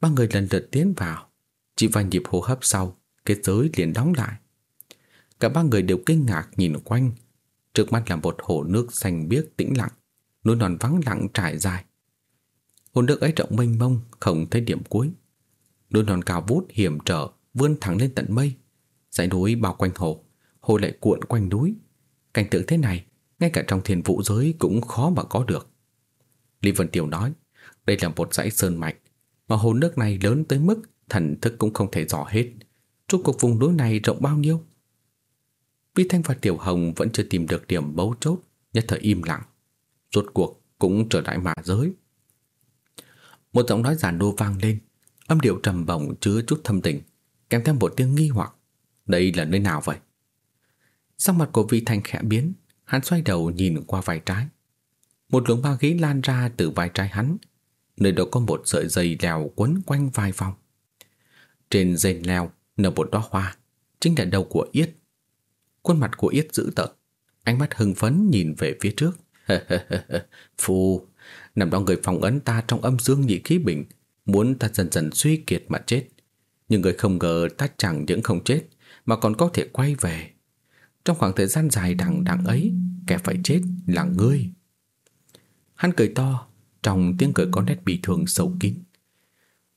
Ba người lần lượt tiến vào, chỉ vài nhịp hô hấp sau, kết giới liền đóng lại. Cả ba người đều kinh ngạc nhìn quanh, trước mắt là một hồ nước xanh biếc tĩnh lặng, núi non vắng lặng trải dài. Hồ nước ấy rộng mênh mông, không thấy điểm cuối. Núi non cao vút hiểm trở vươn thẳng lên tận mây, dãy núi bao quanh hồ, hồ lại cuộn quanh núi. Cảnh tượng thế này, ngay cả trong thiên vũ giới cũng khó mà có được. Lý Vân Tiểu nói, đây là một dãy sơn mạch, mà hồ nước này lớn tới mức thần thức cũng không thể dò hết. Rốt cuộc vùng núi này rộng bao nhiêu? Vi Thanh và Tiểu Hồng vẫn chưa tìm được điểm bấu chốt, nhất thời im lặng. Rốt cuộc cũng trở lại mà giới. Một giọng nói giản đô vang lên, âm điệu trầm bổng chứa chút thâm tình, kèm theo một tiếng nghi hoặc. Đây là nơi nào vậy? Sắc mặt của vị Thanh khẽ biến, hắn xoay đầu nhìn qua vai trái. Một luồng ba khí lan ra từ vai trái hắn, nơi đó có một sợi dây leo quấn quanh vai vòng. Trên dây leo nở một đóa hoa, chính là đầu của Yết. Khuôn mặt của Yết dữ tợn, ánh mắt hưng phấn nhìn về phía trước. [LAUGHS] Phù, nằm đó người phòng ấn ta trong âm dương nhị khí bình, muốn ta dần dần suy kiệt mà chết. Nhưng người không ngờ ta chẳng những không chết, mà còn có thể quay về. Trong khoảng thời gian dài đằng đằng ấy, kẻ phải chết là ngươi. Hắn cười to, trong tiếng cười có nét bị thương sâu kín.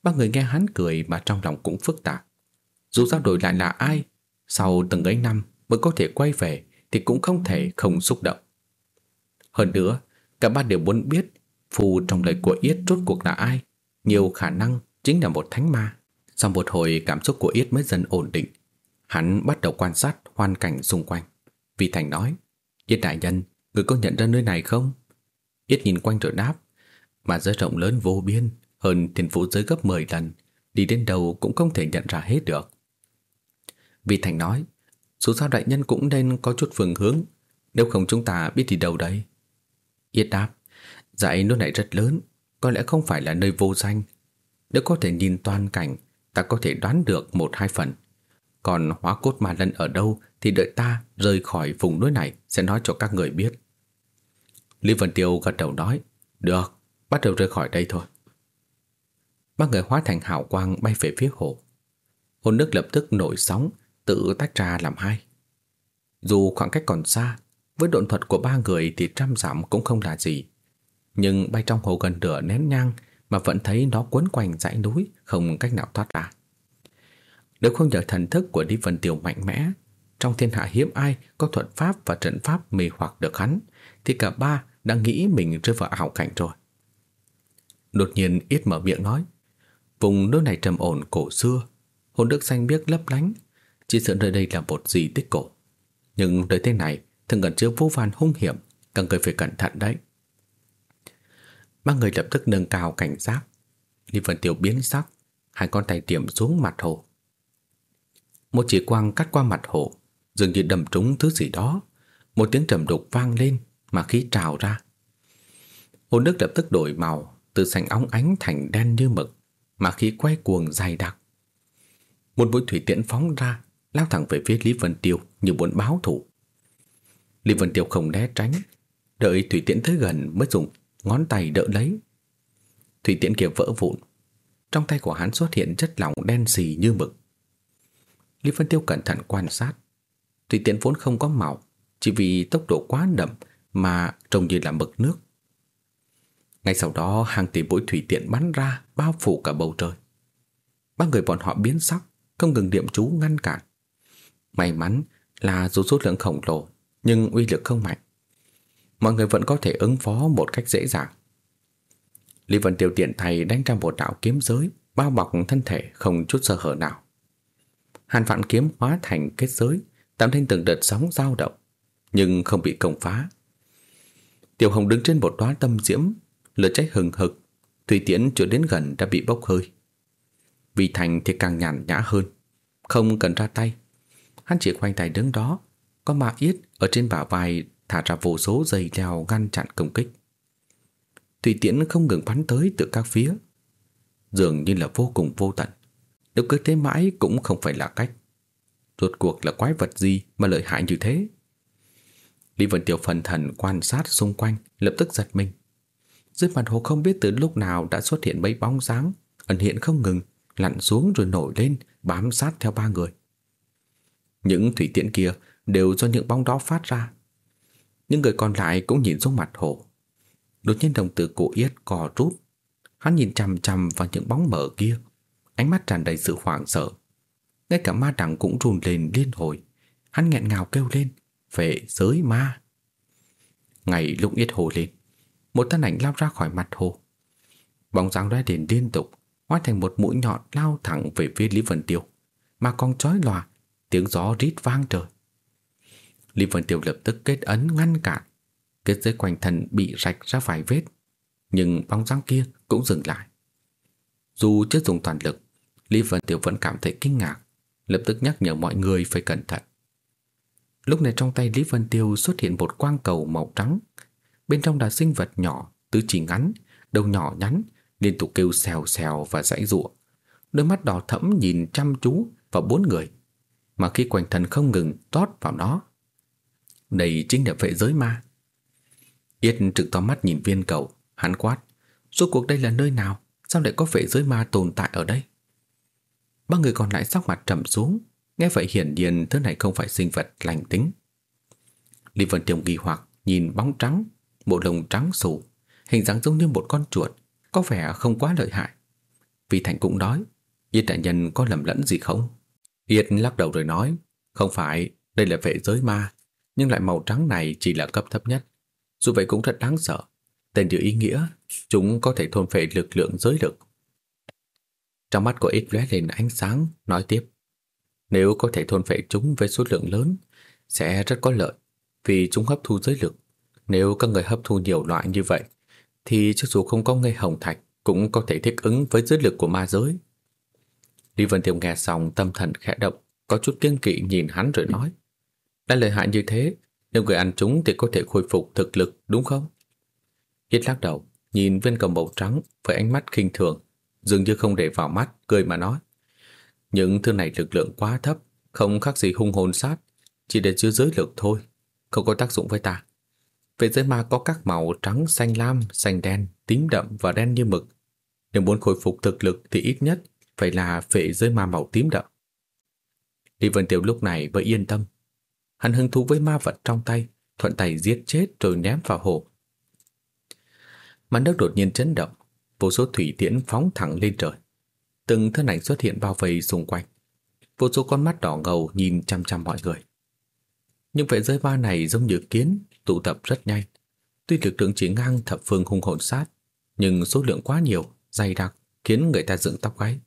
Ba người nghe hắn cười mà trong lòng cũng phức tạp. Dù sao đổi lại là ai, sau từng ấy năm mới có thể quay về thì cũng không thể không xúc động. Hơn nữa, cả ba đều muốn biết phù trong lời của Yết rốt cuộc là ai. Nhiều khả năng chính là một thánh ma. Sau một hồi cảm xúc của Yết mới dần ổn định. Hắn bắt đầu quan sát hoàn cảnh xung quanh. Vì Thành nói, Yết đại nhân, người có nhận ra nơi này không? Yết nhìn quanh rồi đáp, mà giới rộng lớn vô biên, hơn thiên phủ giới gấp 10 lần, đi đến đâu cũng không thể nhận ra hết được. Vì Thành nói, dù sao đại nhân cũng nên có chút phương hướng, nếu không chúng ta biết đi đâu đây. Yết đáp, dãy núi này rất lớn, có lẽ không phải là nơi vô danh. Nếu có thể nhìn toàn cảnh, ta có thể đoán được một hai phần. Còn hóa cốt ma lân ở đâu thì đợi ta rời khỏi vùng núi này sẽ nói cho các người biết. Lý Vân Tiêu gật đầu nói, được, bắt đầu rời khỏi đây thôi. Ba người hóa thành hào quang bay về phía hồ. hồ nước lập tức nổi sóng, tự tách ra làm hai. Dù khoảng cách còn xa, với độn thuật của ba người thì trăm dặm cũng không là gì. Nhưng bay trong hồ gần nửa nén nhang mà vẫn thấy nó quấn quanh dãy núi, không cách nào thoát ra. Nếu không nhờ thần thức của Lý Vân Tiêu mạnh mẽ, trong thiên hạ hiếm ai có thuật pháp và trận pháp mê hoặc được hắn, thì cả ba đang nghĩ mình rơi vào ảo cảnh rồi. Đột nhiên ít mở miệng nói, vùng nước này trầm ổn cổ xưa, hồn đức xanh biếc lấp lánh, chỉ sợ nơi đây là một di tích cổ. Nhưng nơi thế này thường gần chứa vô vàn hung hiểm, cần người phải cẩn thận đấy. Ba người lập tức nâng cao cảnh giác. Lý Vân Tiêu biến sắc, hai con tay tiệm xuống mặt hồ. Một chỉ quang cắt qua mặt hồ, dường như đâm trúng thứ gì đó. Một tiếng trầm đục vang lên mà khí trào ra. Hồ nước lập tức đổi màu, từ xanh óng ánh thành đen như mực, mà khí quay cuồng dày đặc. Một mũi thủy tiễn phóng ra, lao thẳng về phía Lý Vân Tiêu như muốn báo thủ. Lý Vân Tiêu không né tránh, đợi thủy tiễn tới gần mới dùng ngón tay đỡ lấy. Thủy tiễn kia vỡ vụn, trong tay của hắn xuất hiện chất lỏng đen xì như mực. Lý Vân Tiêu cẩn thận quan sát, thủy tiễn vốn không có màu, chỉ vì tốc độ quá đậm mà trông như là mực nước. Ngay sau đó hàng tỷ mũi thủy tiện bắn ra bao phủ cả bầu trời. Ba người bọn họ biến sắc, không ngừng niệm chú ngăn cản. May mắn là dù số lượng khổng lồ nhưng uy lực không mạnh. Mọi người vẫn có thể ứng phó một cách dễ dàng. Lý Vân Tiêu tiện thầy đánh ra một đạo kiếm giới bao bọc thân thể không chút sơ hở nào. Hàn phạn kiếm hóa thành kết giới tạo nên từng đợt sóng dao động nhưng không bị công phá. Tiểu Hồng đứng trên một đóa tâm diễm, lửa cháy hừng hực, tùy Tiễn chưa đến gần đã bị bốc hơi. Vì Thành thì càng nhàn nhã hơn, không cần ra tay. Hắn chỉ khoanh tay đứng đó, có ma yết ở trên bả vai thả ra vô số dây leo ngăn chặn công kích. Thủy Tiễn không ngừng bắn tới từ các phía, dường như là vô cùng vô tận. Nếu cứ thế mãi cũng không phải là cách. Rốt cuộc là quái vật gì mà lợi hại như thế? Lý Vân Tiêu phần thần quan sát xung quanh, lập tức giật mình. Dưới mặt hồ không biết từ lúc nào đã xuất hiện mấy bóng dáng, ẩn hiện không ngừng, lặn xuống rồi nổi lên, bám sát theo ba người. Những thủy tiễn kia đều do những bóng đó phát ra. Những người còn lại cũng nhìn xuống mặt hồ. Đột nhiên đồng tử cổ yết cò rút. Hắn nhìn chằm chằm vào những bóng mở kia, ánh mắt tràn đầy sự hoảng sợ. Ngay cả ma đẳng cũng run lên liên hồi. Hắn nghẹn ngào kêu lên về giới ma. Ngày lúc yết hồ lên, một thân ảnh lao ra khỏi mặt hồ. Bóng dáng lóe đèn liên tục, hóa thành một mũi nhọn lao thẳng về phía Lý Vân Tiêu, mà còn chói lòa, tiếng gió rít vang trời. Lý Vân Tiêu lập tức kết ấn ngăn cản, kết giới quanh thân bị rạch ra vài vết, nhưng bóng dáng kia cũng dừng lại. Dù chưa dùng toàn lực, Lý Vân Tiêu vẫn cảm thấy kinh ngạc, lập tức nhắc nhở mọi người phải cẩn thận. Lúc này trong tay Lý Vân Tiêu xuất hiện một quang cầu màu trắng. Bên trong là sinh vật nhỏ, tứ chỉ ngắn, đầu nhỏ nhắn, liên tục kêu xèo xèo và rãy giụa. Đôi mắt đỏ thẫm nhìn chăm chú vào bốn người, mà khi quanh thân không ngừng tót vào nó. Đây chính là vệ giới ma. Yết trực to mắt nhìn viên cầu, hắn quát. Suốt cuộc đây là nơi nào? Sao lại có vệ giới ma tồn tại ở đây? Ba người còn lại sắc mặt trầm xuống, Nghe vậy hiển nhiên thứ này không phải sinh vật lành tính. Lý Vân Tiêu nghi hoặc nhìn bóng trắng, bộ lông trắng xù, hình dáng giống như một con chuột, có vẻ không quá lợi hại. Vì Thành cũng nói, Yết đại nhân có lầm lẫn gì không? Yết lắc đầu rồi nói, không phải, đây là vệ giới ma, nhưng lại màu trắng này chỉ là cấp thấp nhất. Dù vậy cũng rất đáng sợ. Tên như ý nghĩa, chúng có thể thôn phệ lực lượng giới lực. Trong mắt của ít lóe lên ánh sáng, nói tiếp. Nếu có thể thôn phệ chúng với số lượng lớn, sẽ rất có lợi, vì chúng hấp thu giới lực. Nếu các người hấp thu nhiều loại như vậy, thì cho dù không có ngây hồng thạch, cũng có thể thích ứng với giới lực của ma giới. Lý Vân Tiêu nghe xong tâm thần khẽ động, có chút kiêng kỵ nhìn hắn rồi nói. Đã lợi hại như thế, nếu người ăn chúng thì có thể khôi phục thực lực, đúng không? Hiết lắc đầu, nhìn viên cầm màu trắng với ánh mắt khinh thường, dường như không để vào mắt, cười mà nói. Những thứ này lực lượng quá thấp, không khác gì hung hồn sát, chỉ để chứa giới lực thôi, không có tác dụng với ta. Về giới ma có các màu trắng, xanh lam, xanh đen, tím đậm và đen như mực. Nếu muốn khôi phục thực lực thì ít nhất phải là phệ giới ma màu tím đậm. Lý Vân Tiêu lúc này mới yên tâm. Hắn hứng thú với ma vật trong tay, thuận tay giết chết rồi ném vào hồ. Mặt nước đột nhiên chấn động, vô số thủy tiễn phóng thẳng lên trời. Từng thân ảnh xuất hiện bao vây xung quanh. Vô số con mắt đỏ ngầu nhìn chăm chăm mọi người. Nhưng vệ giới ma này giống như kiến, tụ tập rất nhanh. Tuy lực lượng chỉ ngang thập phương hung hồn sát, nhưng số lượng quá nhiều, dày đặc, khiến người ta dựng tóc gáy.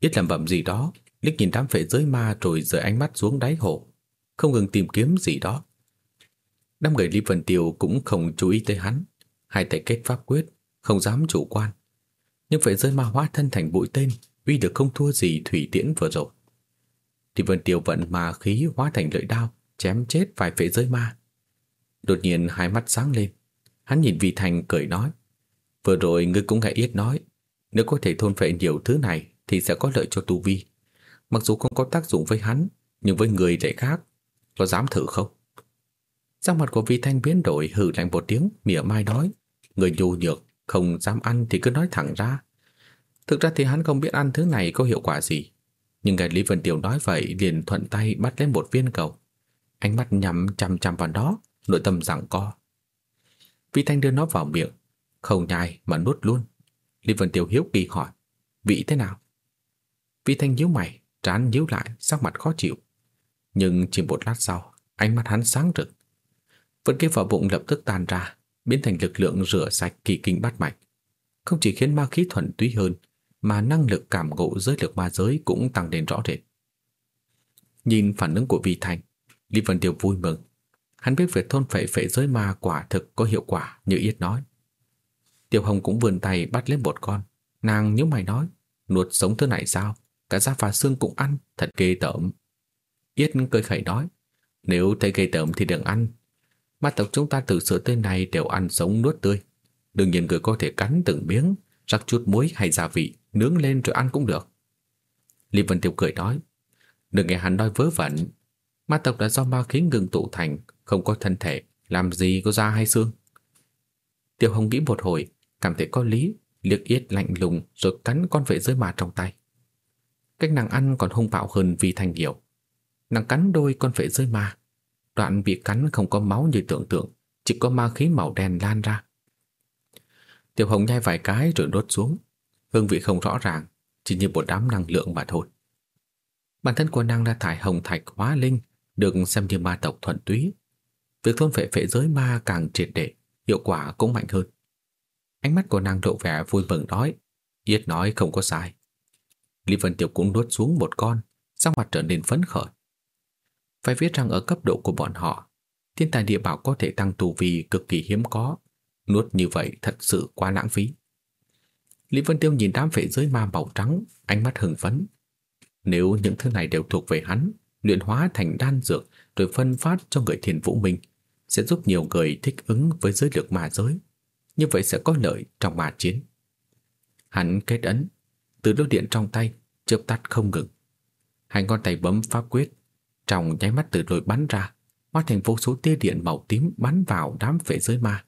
Ít làm bẩm gì đó, liếc nhìn đám vệ giới ma rồi rời ánh mắt xuống đáy hồ, không ngừng tìm kiếm gì đó. Đám người Lý Vân Tiêu cũng không chú ý tới hắn, hai tay kết pháp quyết, không dám chủ quan. Nhưng phải giới ma hóa thân thành bụi tên, uy được không thua gì thủy tiễn vừa rồi. Lý Vân Tiêu vận ma khí hóa thành lợi đao, chém chết vài phế giới ma. Đột nhiên hai mắt sáng lên, hắn nhìn Vi Thành cười nói, vừa rồi ngươi cũng nghe yết nói, nếu có thể thôn phệ nhiều thứ này thì sẽ có lợi cho tu vi. Mặc dù không có tác dụng với hắn, nhưng với người lại khác, có dám thử không? Sắc mặt của Vi Thanh biến đổi hừ lạnh một tiếng, mỉa mai nói, người nhu nhược, không dám ăn thì cứ nói thẳng ra. Thực ra thì hắn không biết ăn thứ này có hiệu quả gì. Nhưng nghe Lý Vân Tiểu nói vậy liền thuận tay bắt lên một viên cầu. Ánh mắt nhắm chăm chăm vào đó, nội tâm giằng co. Vi Thanh đưa nó vào miệng, không nhai mà nuốt luôn. Lý Vân Tiểu hiếu kỳ hỏi, vị thế nào? Vi Thanh nhíu mày, trán nhíu lại, sắc mặt khó chịu. Nhưng chỉ một lát sau, ánh mắt hắn sáng rực. Vật kia vào bụng lập tức tan ra, biến thành lực lượng rửa sạch kỳ kinh bát mạch. Không chỉ khiến ma khí thuần túy hơn, mà năng lực cảm ngộ giới lực ma giới cũng tăng lên rõ rệt. Nhìn phản ứng của Vi Thành, Lý Vân Tiêu vui mừng. Hắn biết việc thôn phệ phệ giới ma quả thực có hiệu quả như Yết nói. Tiểu Hồng cũng vươn tay bắt lên một con. Nàng nhíu mày nói, nuốt sống thứ này sao? Cả da và xương cũng ăn, thật ghê tởm. Yết cười khẩy nói, nếu thấy gây tởm thì đừng ăn. Ma tộc chúng ta từ xưa tới nay đều ăn sống nuốt tươi. Đương nhiên người có thể cắn từng miếng, rắc chút muối hay gia vị, nướng lên rồi ăn cũng được. Lý Vân Tiêu cười nói, đừng nghe hắn nói vớ vẩn. Ma tộc đã do ma khí ngừng tụ thành, không có thân thể, làm gì có da hay xương. Tiểu Hồng nghĩ một hồi, cảm thấy có lý, liếc yết lạnh lùng rồi cắn con vệ dưới mà trong tay. Cách nàng ăn còn hung bạo hơn vì thành hiểu. Nàng cắn đôi con vệ giới ma. Đoạn bị cắn không có máu như tưởng tượng, chỉ có ma khí màu đen lan ra. Tiểu Hồng nhai vài cái rồi đốt xuống. Hương vị không rõ ràng, chỉ như một đám năng lượng mà thôi. Bản thân của nàng là thải hồng thạch hóa linh, được xem như ma tộc thuận túy. Việc thôn vệ phệ giới ma càng triệt để, hiệu quả cũng mạnh hơn. Ánh mắt của nàng lộ vẻ vui mừng nói, Yết nói không có sai. Lý Vân Tiểu cũng nuốt xuống một con, sắc mặt trở nên phấn khởi. Phải viết rằng ở cấp độ của bọn họ, thiên tài địa bảo có thể tăng tù vì cực kỳ hiếm có. Nuốt như vậy thật sự quá lãng phí. Lý Vân Tiêu nhìn đám vệ giới ma màu trắng, ánh mắt hừng phấn. Nếu những thứ này đều thuộc về hắn, luyện hóa thành đan dược rồi phân phát cho người thiền vũ minh, sẽ giúp nhiều người thích ứng với giới lực ma giới. Như vậy sẽ có lợi trong ma chiến. Hắn kết ấn, từ lô điện trong tay, chớp tắt không ngừng. Hai ngón tay bấm pháp quyết, trong nháy mắt từ lôi bắn ra, hóa thành vô số tia điện màu tím bắn vào đám phệ giới ma,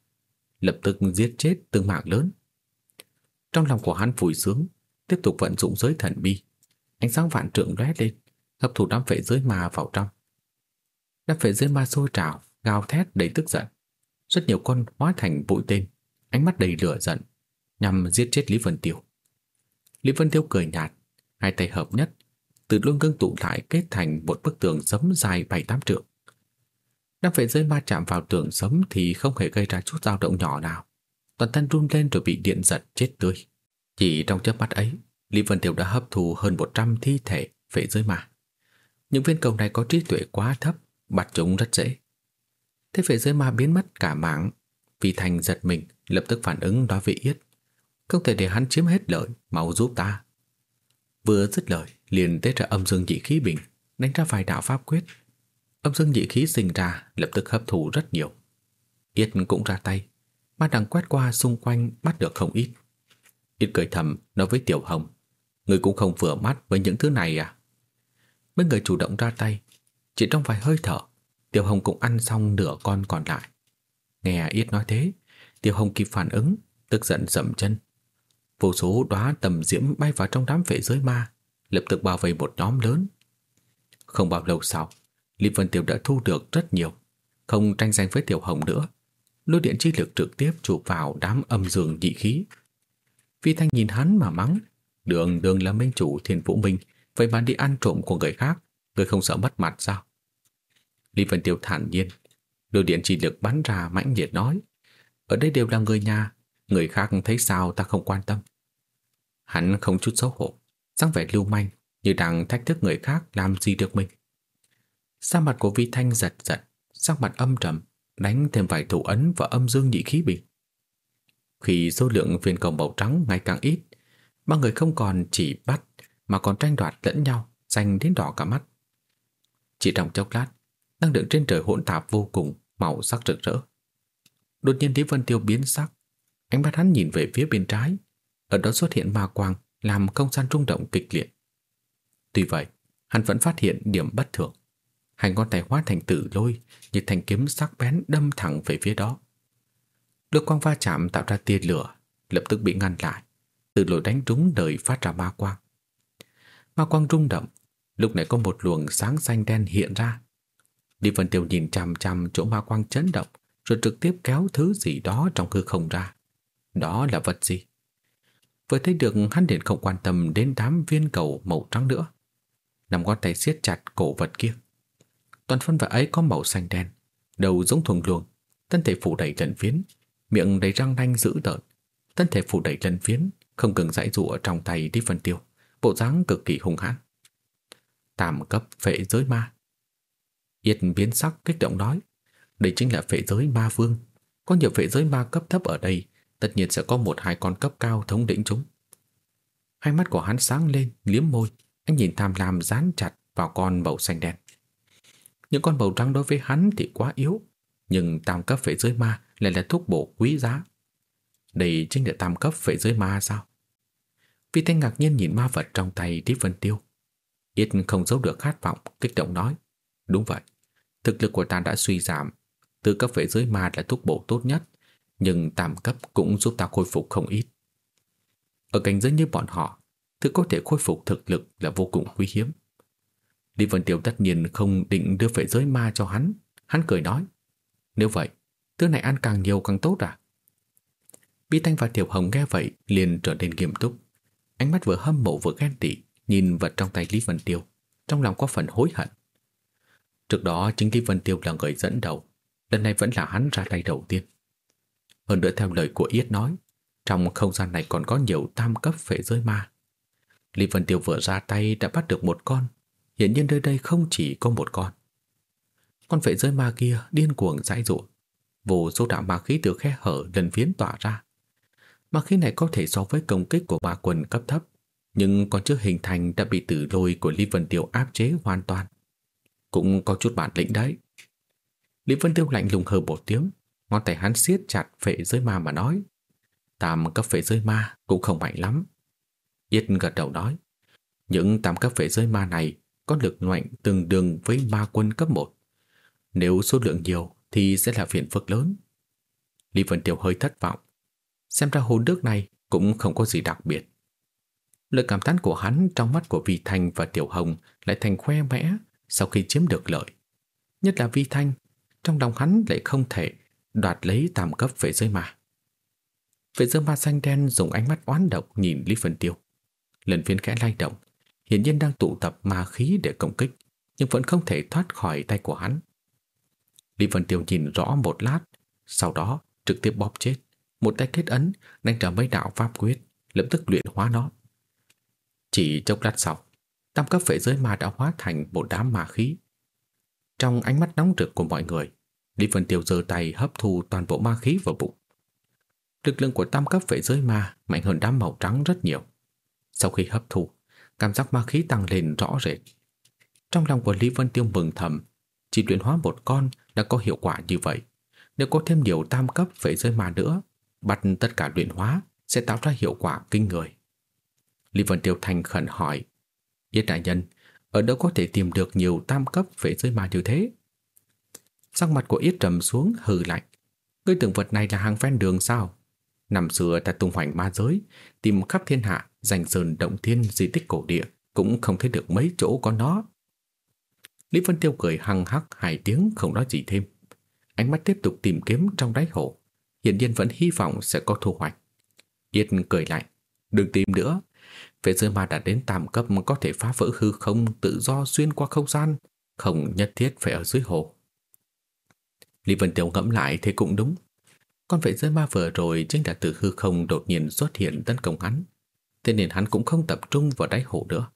lập tức giết chết từng mạng lớn. Trong lòng của hắn vui sướng, tiếp tục vận dụng giới thần bi. Ánh sáng vạn trượng lóe lên, hấp thụ đám phệ giới ma vào trong. Đám phệ giới ma sôi trào, gào thét đầy tức giận. Rất nhiều con hóa thành bụi tên, ánh mắt đầy lửa giận, nhằm giết chết Lý Vân Tiêu. Lý Vân Tiêu cười nhạt, hai tay hợp nhất, từ luôn ngưng tụ lại kết thành một bức tường sấm dài bảy tám trượng. năm vệ giới ma chạm vào tường sấm thì không hề gây ra chút dao động nhỏ nào. Toàn thân run lên rồi bị điện giật chết tươi. Chỉ trong chớp mắt ấy, Lý Vân Tiêu đã hấp thu hơn 100 thi thể vệ giới ma. Những viên cầu này có trí tuệ quá thấp, bắt chúng rất dễ. Thế vệ giới ma biến mất cả mạng, vì thành giật mình, lập tức phản ứng nói với Yết. Không thể để hắn chiếm hết lợi, mau giúp ta. Vừa dứt lời, liền tế ra âm dương dị khí bình, đánh ra vài đạo pháp quyết. Âm dương dị khí sinh ra, lập tức hấp thụ rất nhiều. Yết cũng ra tay, ma đằng quét qua xung quanh bắt được không ít. Yết cười thầm nói với Tiểu Hồng, Người cũng không vừa mắt với những thứ này à? Mấy người chủ động ra tay, chỉ trong vài hơi thở, Tiểu Hồng cũng ăn xong nửa con còn lại. Nghe Yết nói thế, Tiểu Hồng kịp phản ứng, tức giận dậm chân. Vô số đóa tầm diễm bay vào trong đám vệ giới ma, lập tức bao vây một nhóm lớn. Không bao lâu sau, Lý Vân tiêu đã thu được rất nhiều, không tranh giành với Tiểu Hồng nữa. Lôi điện chi lực trực tiếp chụp vào đám âm dương dị khí. Phi Thanh nhìn hắn mà mắng, đường đường là minh chủ thiên vũ minh, vậy mà đi ăn trộm của người khác, người không sợ mất mặt sao? Lý Vân Tiêu thản nhiên, lôi điện chi lực bắn ra mãnh liệt nói, ở đây đều là người nhà, người khác thấy sao ta không quan tâm. Hắn không chút xấu hổ, dáng vẻ lưu manh như đang thách thức người khác làm gì được mình. sắc mặt của Vi Thanh giật giật, sắc mặt âm trầm, đánh thêm vài thủ ấn vào âm dương nhị khí bình. Khi số lượng viên cầu màu trắng ngày càng ít, ba người không còn chỉ bắt mà còn tranh đoạt lẫn nhau, giành đến đỏ cả mắt. Chỉ trong chốc lát, năng lượng trên trời hỗn tạp vô cùng, màu sắc rực rỡ. Đột nhiên Lý Vân Tiêu biến sắc, ánh mắt hắn nhìn về phía bên trái, ở đó xuất hiện ma quang làm không gian rung động kịch liệt. Tuy vậy, hắn vẫn phát hiện điểm bất thường. Hai ngón tay hóa thành tử lôi như thành kiếm sắc bén đâm thẳng về phía đó. Lực quang va chạm tạo ra tia lửa, lập tức bị ngăn lại. Tử lôi đánh trúng đời phát ra ma quang. Ma quang rung động, lúc này có một luồng sáng xanh đen hiện ra. Lý Vân Tiêu nhìn chằm chằm chỗ ma quang chấn động, rồi trực tiếp kéo thứ gì đó trong hư không ra. Đó là vật gì? Vừa thấy được hắn liền không quan tâm đến đám viên cầu màu trắng nữa. Nằm ngón tay siết chặt cổ vật kia. Toàn phân vật ấy có màu xanh đen, đầu giống thuồng luồng, thân thể phủ đầy lân phiến, miệng đầy răng nanh dữ tợn, thân thể phủ đầy lân phiến, không ngừng dãy rụa trong tay đi phân tiêu, bộ dáng cực kỳ hung hãn. Tam cấp phệ giới ma. Yết biến sắc kích động nói, đây chính là phệ giới ma vương. Có nhiều phệ giới ma cấp thấp ở đây, tất nhiên sẽ có một hai con cấp cao thống lĩnh chúng. Hai mắt của hắn sáng lên, liếm môi, anh nhìn tham lam dán chặt vào con bầu xanh đen. Những con bầu trắng đối với hắn thì quá yếu, nhưng tam cấp phệ giới ma lại là thuốc bổ quý giá. Đây chính là tam cấp phệ giới ma sao? Vi Thanh ngạc nhiên nhìn ma vật trong tay Tiếp Vân Tiêu. Ít không giấu được khát vọng, kích động nói. Đúng vậy, thực lực của ta đã suy giảm. Từ cấp phệ giới ma là thuốc bổ tốt nhất, nhưng tam cấp cũng giúp ta khôi phục không ít. Ở cảnh giới như bọn họ, thứ có thể khôi phục thực lực là vô cùng quý hiếm. Lý Vân Tiêu tất nhiên không định đưa về giới ma cho hắn. Hắn cười nói, nếu vậy, thứ này ăn càng nhiều càng tốt à? Bi Thanh và Tiểu Hồng nghe vậy liền trở nên nghiêm túc. Ánh mắt vừa hâm mộ vừa ghen tị nhìn vật trong tay Lý Vân Tiêu, trong lòng có phần hối hận. Trước đó chính Lý Vân Tiêu là người dẫn đầu, lần này vẫn là hắn ra tay đầu tiên. Hơn nữa theo lời của Yết nói, trong không gian này còn có nhiều tam cấp phệ giới ma. Lý Vân Tiêu vừa ra tay đã bắt được một con, hiển nhiên nơi đây không chỉ có một con. Con phệ giới ma kia điên cuồng dãi dụa, vô số đạo ma khí từ khe hở lần phiến tỏa ra. Ma khí này có thể so với công kích của ma quần cấp thấp, nhưng còn chưa hình thành đã bị tử lôi của Lý Vân Tiêu áp chế hoàn toàn. Cũng có chút bản lĩnh đấy. Lý Vân Tiêu lạnh lùng hờ một tiếng, ngón tay hắn siết chặt phệ giới ma mà nói. Tam cấp phệ giới ma cũng không mạnh lắm. Yết gật đầu nói, những tam cấp phệ giới ma này có lực mạnh tương đương với ma quân cấp 1. Nếu số lượng nhiều thì sẽ là phiền phức lớn. Lý Vân Tiêu hơi thất vọng. Xem ra hồn đức này cũng không có gì đặc biệt. Lời cảm thán của hắn trong mắt của Vi Thanh và Tiểu Hồng lại thành khoe mẽ sau khi chiếm được lợi. Nhất là Vi Thanh, trong lòng hắn lại không thể đoạt lấy tam cấp vệ giới ma. Vệ giới ma xanh đen dùng ánh mắt oán độc nhìn Lý Phần Tiêu. Lần phiến khẽ lay động, hiển nhiên đang tụ tập ma khí để công kích, nhưng vẫn không thể thoát khỏi tay của hắn. Lý Phần Tiêu nhìn rõ một lát, sau đó trực tiếp bóp chết, một tay kết ấn đánh trả mấy đạo pháp quyết, lập tức luyện hóa nó. Chỉ chốc lát sau, tam cấp vệ giới ma đã hóa thành một đám ma khí. Trong ánh mắt nóng rực của mọi người, Lý Vân Tiêu giơ tay hấp thu toàn bộ ma khí vào bụng. Lực lượng của tam cấp vệ giới ma mạnh hơn đám màu trắng rất nhiều. Sau khi hấp thu, cảm giác ma khí tăng lên rõ rệt. Trong lòng của Lý Vân Tiêu mừng thầm, chỉ luyện hóa một con đã có hiệu quả như vậy. Nếu có thêm nhiều tam cấp vệ giới ma nữa, bắt tất cả luyện hóa sẽ tạo ra hiệu quả kinh người. Lý Vân Tiêu thành khẩn hỏi Yết đại nhân Ở đâu có thể tìm được nhiều tam cấp vệ giới ma như thế Sắc mặt của Yết trầm xuống hừ lạnh. Ngươi tưởng vật này là hàng ven đường sao? Năm xưa ta tung hoành ma giới Tìm khắp thiên hạ Danh sơn động thiên di tích cổ địa Cũng không thấy được mấy chỗ có nó. Lý Vân Tiêu cười hăng hắc hai tiếng không nói gì thêm. Ánh mắt tiếp tục tìm kiếm trong đáy hồ Hiện nhiên vẫn hy vọng sẽ có thu hoạch. Yết cười lạnh Đừng tìm nữa. Về dưới ma đã đến tam cấp có thể phá vỡ hư không tự do xuyên qua không gian, không nhất thiết phải ở dưới hồ. Lý Vân tiểu ngẫm lại thế cũng đúng. Con vệ giới ma vừa rồi chính là từ hư không đột nhiên xuất hiện tấn công hắn. Thế nên hắn cũng không tập trung vào đáy hồ nữa.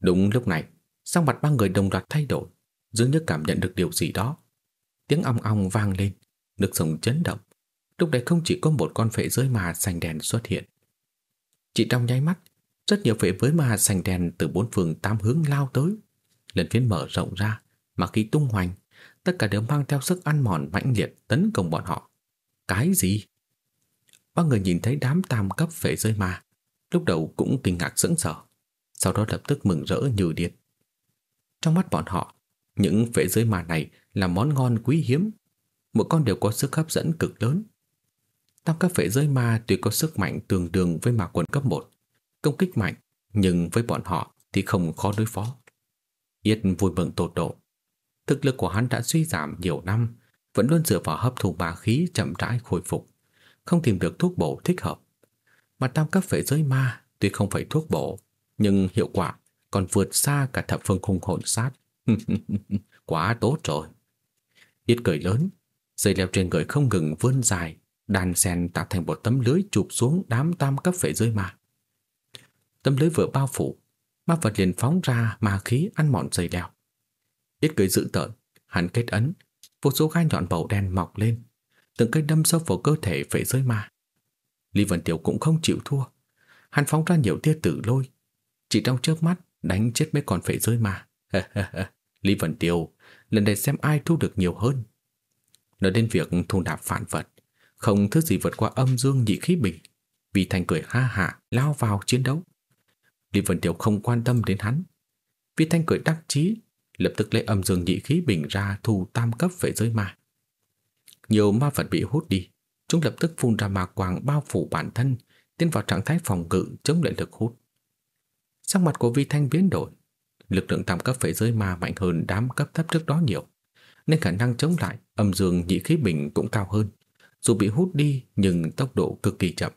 Đúng lúc này, sang mặt ba người đồng loạt thay đổi, dường như cảm nhận được điều gì đó. Tiếng ong ong vang lên, nước sông chấn động. Lúc này không chỉ có một con phệ giới ma xanh đèn xuất hiện, chỉ trong nháy mắt, rất nhiều vệ với ma sành đèn từ bốn phương tám hướng lao tới. Lần phiến mở rộng ra, mà khi tung hoành, tất cả đều mang theo sức ăn mòn mãnh liệt tấn công bọn họ. Cái gì? Ba người nhìn thấy đám tam cấp phệ rơi ma, lúc đầu cũng kinh ngạc sững sờ, sau đó lập tức mừng rỡ như điên. Trong mắt bọn họ, những phệ giới ma này là món ngon quý hiếm, mỗi con đều có sức hấp dẫn cực lớn. Tam cấp phệ giới ma tuy có sức mạnh tương đương với ma quân cấp 1, công kích mạnh, nhưng với bọn họ thì không khó đối phó. Yết vui mừng tột độ. Thực lực của hắn đã suy giảm nhiều năm, vẫn luôn dựa vào hấp thụ ma khí chậm rãi khôi phục, không tìm được thuốc bổ thích hợp. Mà tam cấp phệ giới ma tuy không phải thuốc bổ, nhưng hiệu quả còn vượt xa cả thập phương khung hồn sát. [LAUGHS] Quá tốt rồi. Yết cười lớn, dây leo trên người không ngừng vươn dài, đàn sen tạo thành một tấm lưới chụp xuống đám tam cấp phệ giới ma. Tấm lưới vừa bao phủ, ma vật liền phóng ra ma khí ăn mòn dây leo. Ít cười dữ tợn, hắn kết ấn, vô số gai nhọn màu đen mọc lên, từng cây đâm sâu vào cơ thể phệ giới ma. Lý Vân Tiểu cũng không chịu thua, hắn phóng ra nhiều tia tử lôi, chỉ trong chớp mắt đánh chết mấy con phệ giới ma. Lý Vân Tiểu, lần này xem ai thu được nhiều hơn. Nói đến việc thu nạp phản vật, không thứ gì vượt qua âm dương nhị khí bình. Vì Thành cười ha hạ lao vào chiến đấu. Lý Vân Tiểu không quan tâm đến hắn. Vì Thanh cười đắc chí lập tức lấy âm dương nhị khí bình ra thu tam cấp về giới ma. Nhiều ma vật bị hút đi, chúng lập tức phun ra ma quang bao phủ bản thân, tiến vào trạng thái phòng ngự chống lại lực hút. Sắc mặt của Vi Thanh biến đổi, lực lượng tam cấp về giới ma mạnh hơn đám cấp thấp trước đó nhiều, nên khả năng chống lại âm dương nhị khí bình cũng cao hơn dù bị hút đi nhưng tốc độ cực kỳ chậm.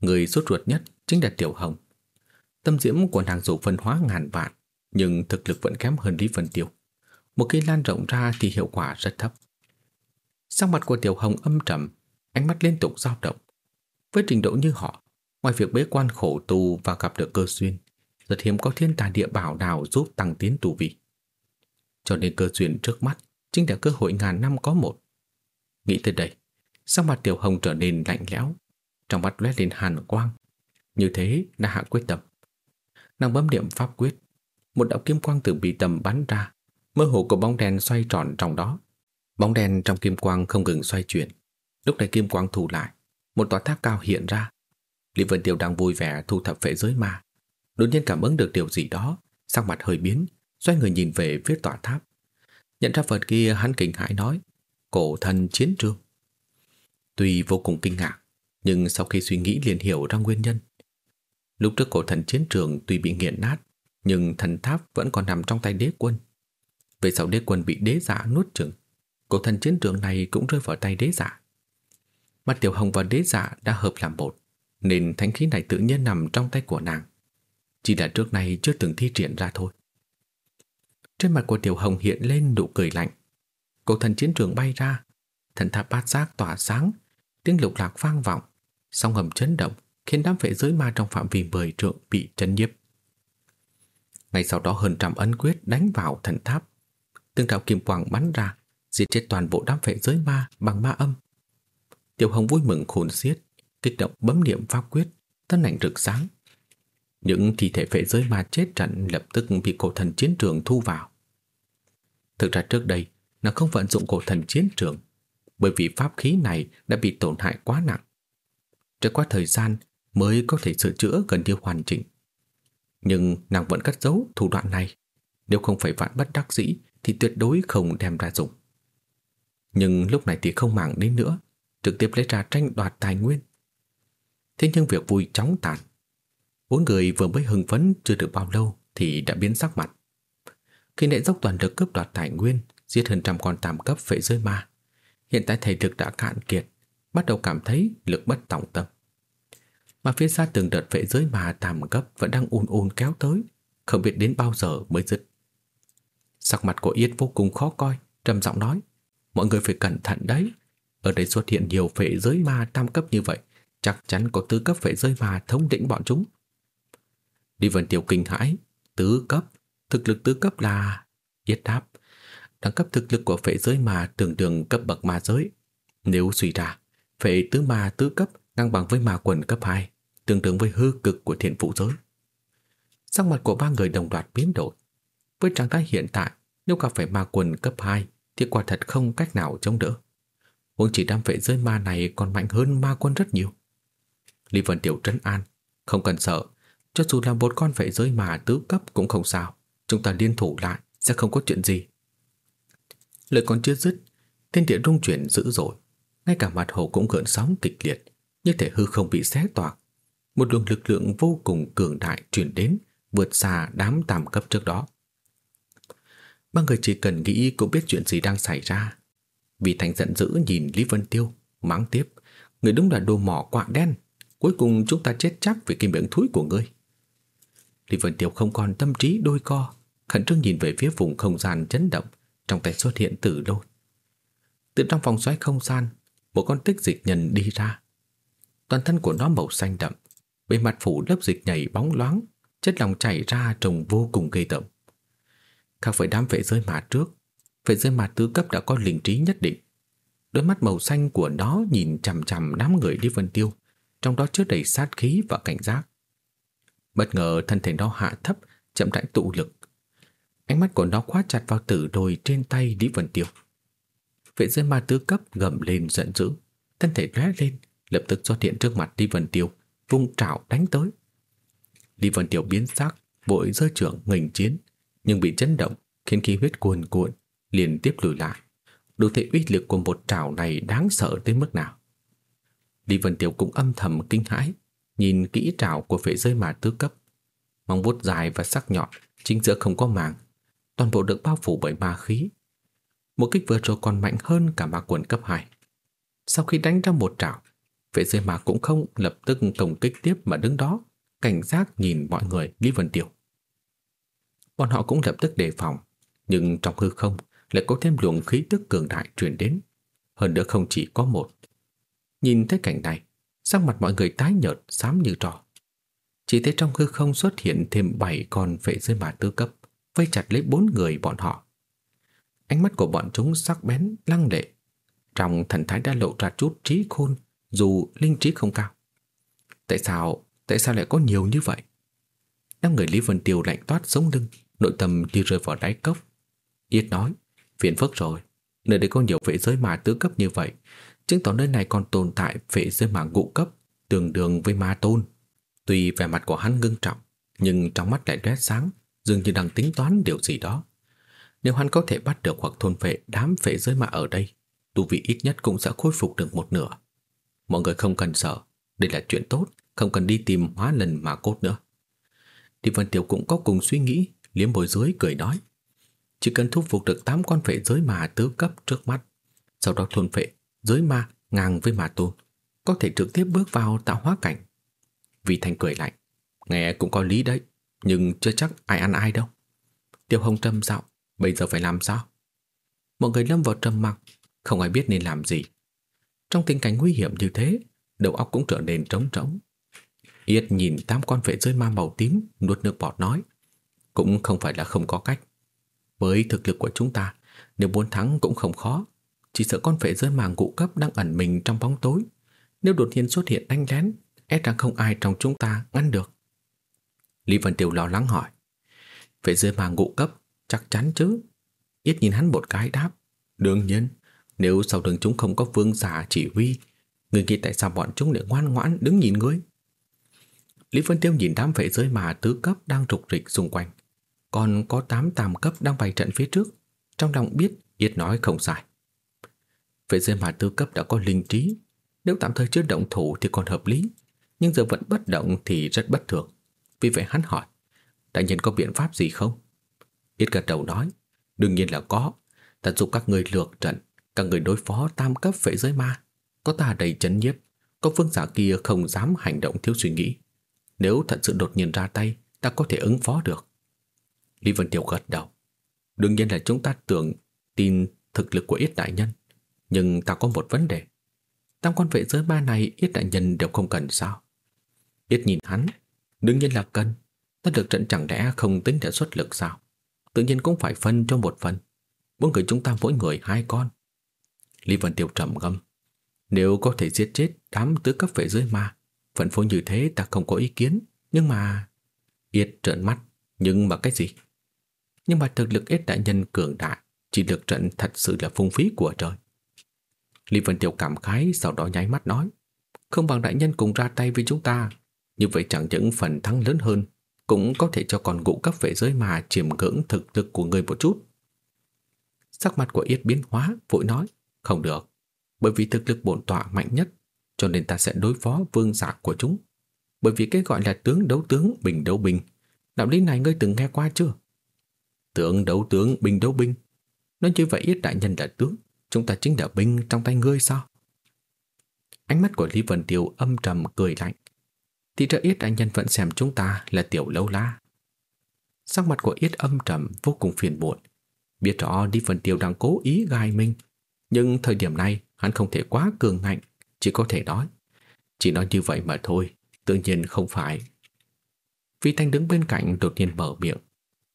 Người sốt ruột nhất chính là Tiểu Hồng. Tâm diễm của nàng dù phân hóa ngàn vạn, nhưng thực lực vẫn kém hơn Lý Vân Tiêu. Một khi lan rộng ra thì hiệu quả rất thấp. Sắc mặt của Tiểu Hồng âm trầm, ánh mắt liên tục dao động. Với trình độ như họ, ngoài việc bế quan khổ tu và gặp được cơ duyên, rất hiếm có thiên tài địa bảo nào giúp tăng tiến tu vi. Cho nên cơ duyên trước mắt chính là cơ hội ngàn năm có một. Nghĩ tới đây, sắc mặt Tiểu Hồng trở nên lạnh lẽo, trong mắt lóe lên hàn quang. Như thế là hạ quyết tâm. Nàng bấm điểm pháp quyết, một đạo kim quang từ bị tầm bắn ra, mơ hồ của bóng đèn xoay tròn trong đó. Bóng đèn trong kim quang không ngừng xoay chuyển. Lúc này kim quang thu lại, một tòa tháp cao hiện ra. Lý Vân Tiêu đang vui vẻ thu thập phệ giới ma. Đột nhiên cảm ứng được điều gì đó, sắc mặt hơi biến, xoay người nhìn về phía tòa tháp. Nhận ra vật kia hắn kinh hãi nói cổ thần chiến trường. Tuy vô cùng kinh ngạc, nhưng sau khi suy nghĩ liền hiểu ra nguyên nhân. Lúc trước cổ thần chiến trường tuy bị nghiền nát, nhưng thần tháp vẫn còn nằm trong tay đế quân. Về sau đế quân bị đế giả nuốt chửng, cổ thần chiến trường này cũng rơi vào tay đế giả. Mặt Tiểu Hồng và đế giả đã hợp làm một, nên thánh khí này tự nhiên nằm trong tay của nàng. Chỉ là trước này chưa từng thi triển ra thôi. Trên mặt của Tiểu Hồng hiện lên nụ cười lạnh, Cổ thần chiến trường bay ra, thần tháp bát giác tỏa sáng, tiếng lục lạc vang vọng, song hầm chấn động, khiến đám vệ giới ma trong phạm vi mười trượng bị chấn nhiếp. Ngay sau đó hơn trăm ấn quyết đánh vào thần tháp, từng đạo kim quang bắn ra, diệt chết toàn bộ đám vệ giới ma bằng ma âm. Tiểu Hồng vui mừng khôn xiết, kích động bấm niệm pháp quyết, thân ảnh rực sáng. Những thi thể vệ giới ma chết trận lập tức bị cổ thần chiến trường thu vào. Thực ra trước đây, nó không vận dụng cổ thần chiến trường bởi vì pháp khí này đã bị tổn hại quá nặng. Trải qua thời gian, mới có thể sửa chữa gần như hoàn chỉnh. Nhưng nàng vẫn cất giấu thủ đoạn này. Nếu không phải vạn bất đắc dĩ thì tuyệt đối không đem ra dùng. Nhưng lúc này thì không màng đến nữa, trực tiếp lấy ra tranh đoạt tài nguyên. Thế nhưng việc vui chóng tàn. Bốn người vừa mới hưng phấn chưa được bao lâu thì đã biến sắc mặt. Khi nãy dốc toàn lực cướp đoạt tài nguyên, giết hơn trăm con tam cấp phệ rơi ma. Hiện tại thể lực đã cạn kiệt, bắt đầu cảm thấy lực bất tòng tâm. Mà phía xa từng đợt vệ giới ma tam cấp vẫn đang ùn ùn kéo tới, không biết đến bao giờ mới dứt. Sắc mặt của Yết vô cùng khó coi, trầm giọng nói, mọi người phải cẩn thận đấy. Ở đây xuất hiện nhiều vệ giới ma tam cấp như vậy, chắc chắn có tứ cấp vệ giới ma thống lĩnh bọn chúng. Đi Vân Tiểu kinh hãi, tứ cấp, thực lực tứ cấp là... Yết đáp, đẳng cấp thực lực của phệ giới ma tương đương cấp bậc ma giới. Nếu suy ra, phệ tứ ma tứ cấp ngang bằng với ma quần cấp 2, tương đương với hư cực của thiện phụ giới. Sắc mặt của ba người đồng loạt biến đổi. Với trạng thái hiện tại, nếu gặp phải ma quần cấp 2 thì quả thật không cách nào chống đỡ. Huống chỉ đam vệ giới ma này còn mạnh hơn ma quân rất nhiều. Lý Vân Tiểu trấn an, không cần sợ, cho dù là một con vệ giới ma tứ cấp cũng không sao, chúng ta liên thủ lại sẽ không có chuyện gì. Lời còn chưa dứt, thiên địa rung chuyển dữ dội, ngay cả mặt hồ cũng gợn sóng kịch liệt, như thể hư không bị xé toạc. Một luồng lực lượng vô cùng cường đại truyền đến, vượt xa đám tam cấp trước đó. Ba người chỉ cần nghĩ cũng biết chuyện gì đang xảy ra. Vì Thành giận dữ nhìn Lý Vân Tiêu, mắng tiếp, người đúng là đồ mỏ quạ đen, cuối cùng chúng ta chết chắc vì cái miệng thúi của ngươi. Lý Vân Tiêu không còn tâm trí đôi co, khẩn trương nhìn về phía vùng không gian chấn động, trong tay xuất hiện tử lôi. Từ trong vòng xoáy không gian, một con tích dịch nhân đi ra. Toàn thân của nó màu xanh đậm, bề mặt phủ lớp dịch nhảy bóng loáng, chất lỏng chảy ra trông vô cùng gây tởm. Khác với đám vệ rơi mà trước, vệ rơi mà tứ cấp đã có linh trí nhất định. Đôi mắt màu xanh của nó nhìn chằm chằm đám người đi vân tiêu, trong đó chứa đầy sát khí và cảnh giác. Bất ngờ thân thể nó hạ thấp, chậm rãi tụ lực, Ánh mắt của nó khóa chặt vào tử đồi trên tay Lý Vân Tiêu. Vệ giới ma tứ cấp gầm lên giận dữ, thân thể lóe lên, lập tức xuất hiện trước mặt Lý Vân Tiêu, vung trảo đánh tới. Lý Vân Tiêu biến sắc, vội rơi trưởng nghênh chiến, nhưng bị chấn động, khiến khí huyết cuồn cuộn, liền tiếp lùi lại. Đủ thể uy lực của một trảo này đáng sợ tới mức nào. Lý Vân Tiêu cũng âm thầm kinh hãi, nhìn kỹ trảo của vệ giới ma tứ cấp. Móng vuốt dài và sắc nhọn, chính giữa không có màng, toàn bộ được bao phủ bởi ma khí. Một kích vừa rồi còn mạnh hơn cả ma quần cấp 2. Sau khi đánh ra một trảo, vệ giới mạc cũng không lập tức công kích tiếp mà đứng đó, cảnh giác nhìn mọi người Lý Vân Tiêu. Bọn họ cũng lập tức đề phòng, nhưng trong hư không lại có thêm luồng khí tức cường đại truyền đến, hơn nữa không chỉ có một. Nhìn thấy cảnh này, sắc mặt mọi người tái nhợt xám như trò. Chỉ thấy trong hư không xuất hiện thêm bảy con vệ giới mạc tư cấp vây chặt lấy bốn người bọn họ. Ánh mắt của bọn chúng sắc bén, lăng lệ. Trong thần thái đã lộ ra chút trí khôn, dù linh trí không cao. Tại sao, tại sao lại có nhiều như vậy? Năm người Lý Vân Tiêu lạnh toát sống lưng, nội tâm như rơi vào đáy cốc. Yết nói, phiền phức rồi, nơi đây có nhiều vệ giới ma tứ cấp như vậy, chứng tỏ nơi này còn tồn tại vệ giới ma ngũ cấp, tương đương với ma tôn. Tuy vẻ mặt của hắn ngưng trọng, nhưng trong mắt lại lóe sáng, dường như đang tính toán điều gì đó. Nếu hắn có thể bắt được hoặc thôn phệ đám phệ giới ma ở đây, tu vị ít nhất cũng sẽ khôi phục được một nửa. Mọi người không cần sợ, đây là chuyện tốt, không cần đi tìm hóa lần mà cốt nữa. Đi Vân Tiểu cũng có cùng suy nghĩ, liếm bồi dưới cười nói. Chỉ cần thu phục được 8 con phệ giới ma tứ cấp trước mắt, sau đó thôn phệ giới ma ngang với ma tôn, có thể trực tiếp bước vào tạo hóa cảnh. Vì Thành cười lạnh, nghe cũng có lý đấy nhưng chưa chắc ai ăn ai đâu. Tiêu Hồng trầm giọng, bây giờ phải làm sao? Mọi người lâm vào trầm mặc, không ai biết nên làm gì. Trong tình cảnh nguy hiểm như thế, đầu óc cũng trở nên trống trống. Yết nhìn tám con vệ rơi ma màu tím, nuốt nước bọt nói, cũng không phải là không có cách. Với thực lực của chúng ta, nếu muốn thắng cũng không khó, chỉ sợ con vệ rơi ma ngụ cấp đang ẩn mình trong bóng tối. Nếu đột nhiên xuất hiện đánh lén, e rằng không ai trong chúng ta ngăn được. Lý Vân Tiêu lo lắng hỏi. Vệ rơi màng ngụ cấp, chắc chắn chứ. Yết nhìn hắn một cái đáp. Đương nhiên, nếu sau đường chúng không có vương giả chỉ huy, người nghĩ tại sao bọn chúng lại ngoan ngoãn đứng nhìn ngươi? Lý Vân Tiêu nhìn đám vệ giới mà tứ cấp đang rục rịch xung quanh. Còn có tám tam cấp đang bày trận phía trước. Trong lòng biết Yết nói không sai. Vệ giới mà tứ cấp đã có linh trí. Nếu tạm thời chưa động thủ thì còn hợp lý. Nhưng giờ vẫn bất động thì rất bất thường. Vì vậy hắn hỏi. Đại nhân có biện pháp gì không? Yết gật đầu nói. Đương nhiên là có. Ta giúp các người lược trận. Các người đối phó tam cấp vệ giới ma. Có ta đầy chấn nhiếp. Có phương giả kia không dám hành động thiếu suy nghĩ. Nếu thật sự đột nhiên ra tay, ta có thể ứng phó được. Lý Vân Tiểu gật đầu. Đương nhiên là chúng ta tưởng tin thực lực của Yết Đại Nhân. Nhưng ta có một vấn đề. Tam quan vệ giới ba này Yết Đại Nhân đều không cần sao? Yết nhìn hắn. Đương nhiên là cần. Ta được trận chẳng lẽ không tính để xuất lực sao? Tự nhiên cũng phải phân cho một phần. Bốn người chúng ta mỗi người hai con. Lý Vân Tiêu trầm ngâm. Nếu có thể giết chết đám tứ cấp vệ giới ma, Phận phố như thế ta không có ý kiến. Nhưng mà... Yết trợn mắt. Nhưng mà cái gì? Nhưng mà thực lực ít đại nhân cường đại Chỉ lực trận thật sự là phung phí của trời. Lý Vân Tiêu cảm khái Sau đó nháy mắt nói Không bằng đại nhân cùng ra tay với chúng ta. Như vậy chẳng những phần thắng lớn hơn Cũng có thể cho con ngũ cấp vệ giới mà Chiếm ngưỡng thực lực của người một chút. Sắc mặt của Yết biến hóa Vội nói không được Bởi vì thực lực bổn tọa mạnh nhất cho nên ta sẽ đối phó vương giả của chúng. Bởi vì cái gọi là tướng đấu tướng, bình đấu bình. Đạo lý này ngươi từng nghe qua chưa? Tướng đấu tướng, bình đấu binh. Nói như vậy ít đại nhân là tướng, chúng ta chính là binh trong tay ngươi sao? Ánh mắt của Lý Vân Tiêu âm trầm cười lạnh. Thì trợ ít đại nhân vẫn xem chúng ta là tiểu lâu la. Sắc mặt của Yết âm trầm vô cùng phiền muộn. Biết rõ Lý Vân Tiêu đang cố ý gai mình, nhưng thời điểm này, hắn không thể quá cường ngạnh, chỉ có thể nói, Chỉ nói như vậy mà thôi, Tự nhiên không phải. Vi Thanh đứng bên cạnh đột nhiên mở miệng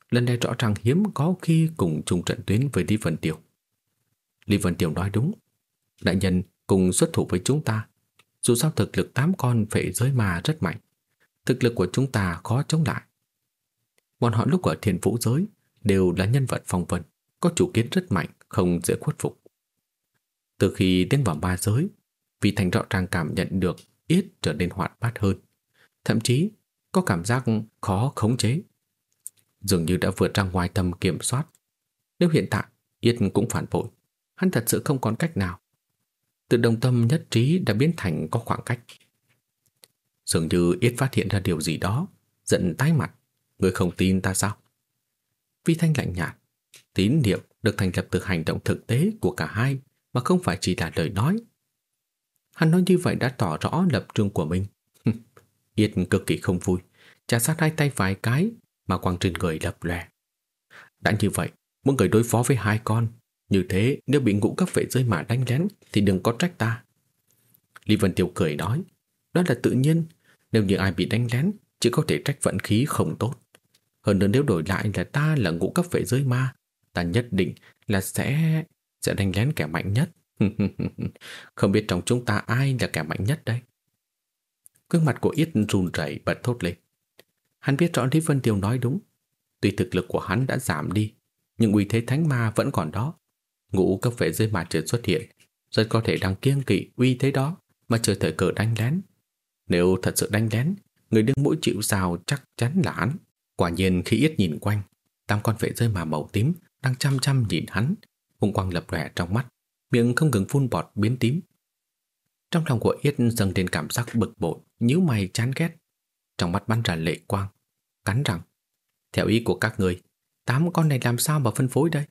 Lần này rõ ràng hiếm có khi cùng chung trận tuyến với Lý Vân tiểu Lý Vân tiểu nói đúng, Đại nhân cùng xuất thủ với chúng ta, Dù sao thực lực tám con phệ giới mà rất mạnh, Thực lực của chúng ta khó chống lại. Bọn họ lúc ở thiền vũ giới Đều là nhân vật phong vân, Có chủ kiến rất mạnh, Không dễ khuất phục. Từ khi tiến vào ba giới vi Thành rõ ràng cảm nhận được Yết trở nên hoạt bát hơn. Thậm chí có cảm giác khó khống chế. Dường như đã vượt ra ngoài tầm kiểm soát. Nếu hiện tại Yết cũng phản bội, hắn thật sự không còn cách nào. Từ đồng tâm nhất trí đã biến thành có khoảng cách. Dường như Yết phát hiện ra điều gì đó, giận tái mặt. Người không tin ta sao? Vi Thanh lạnh nhạt, tín niệm được thành lập từ hành động thực tế của cả hai mà không phải chỉ là lời nói Hắn nói như vậy đã tỏ rõ lập trường của mình. [LAUGHS] Yết cực kỳ không vui, chà sát hai tay vài cái mà quang trên người lập lòe. Đã như vậy, muốn người đối phó với hai con, như thế nếu bị ngũ cấp vệ rơi mà đánh lén thì đừng có trách ta. Lý Vân Tiêu cười nói, đó là tự nhiên, nếu như ai bị đánh lén chỉ có thể trách vận khí không tốt. Hơn nữa nếu đổi lại là ta là ngũ cấp vệ giới ma, ta nhất định là sẽ sẽ đánh lén kẻ mạnh nhất. [LAUGHS] Không biết trong chúng ta ai là kẻ mạnh nhất đây? Gương mặt của Yết run rẩy bật thốt lên. Hắn biết rõ Lý Vân Tiêu nói đúng. Tuy thực lực của hắn đã giảm đi, nhưng uy thế thánh ma vẫn còn đó. Ngũ cấp vệ dưới mặt trời xuất hiện, rất có thể đang kiêng kỵ uy thế đó mà chờ thời cờ đánh lén. Nếu thật sự đánh lén, người đứng mũi chịu rào chắc chắn là hắn. Quả nhiên khi Yết nhìn quanh, tam con vệ rơi mà màu tím đang chăm chăm nhìn hắn, hung quang lập lòe trong mắt miệng không ngừng phun bọt biến tím. Trong lòng của Yết dâng lên cảm giác bực bội, nhíu mày chán ghét. Trong mắt bắn ra lệ quang, cắn rằng, theo ý của các người, tám con này làm sao mà phân phối đây?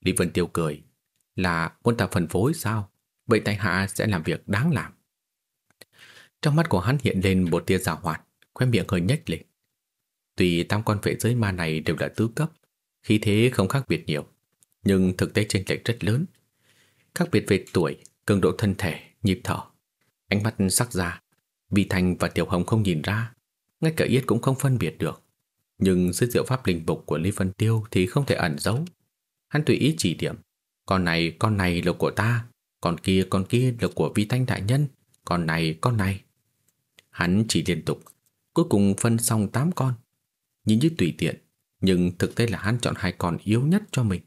Lý Vân Tiêu cười, là muốn ta phân phối sao? Vậy tại hạ sẽ làm việc đáng làm. Trong mắt của hắn hiện lên một tia giả hoạt, khóe miệng hơi nhếch lên. tùy tám con vệ giới ma này đều là tứ cấp, khí thế không khác biệt nhiều, nhưng thực tế chênh lệch rất lớn, khác biệt về tuổi, cường độ thân thể, nhịp thở. Ánh mắt sắc già Vi Thành và Tiểu Hồng không nhìn ra, ngay cả Yết cũng không phân biệt được. Nhưng dưới diệu pháp linh bục của Lý Vân Tiêu thì không thể ẩn giấu. Hắn tùy ý chỉ điểm, con này, con này là của ta, con kia, con kia là của Vi Thanh Đại Nhân, con này, con này. Hắn chỉ liên tục, cuối cùng phân xong 8 con. Nhìn như tùy tiện, nhưng thực tế là hắn chọn hai con yếu nhất cho mình.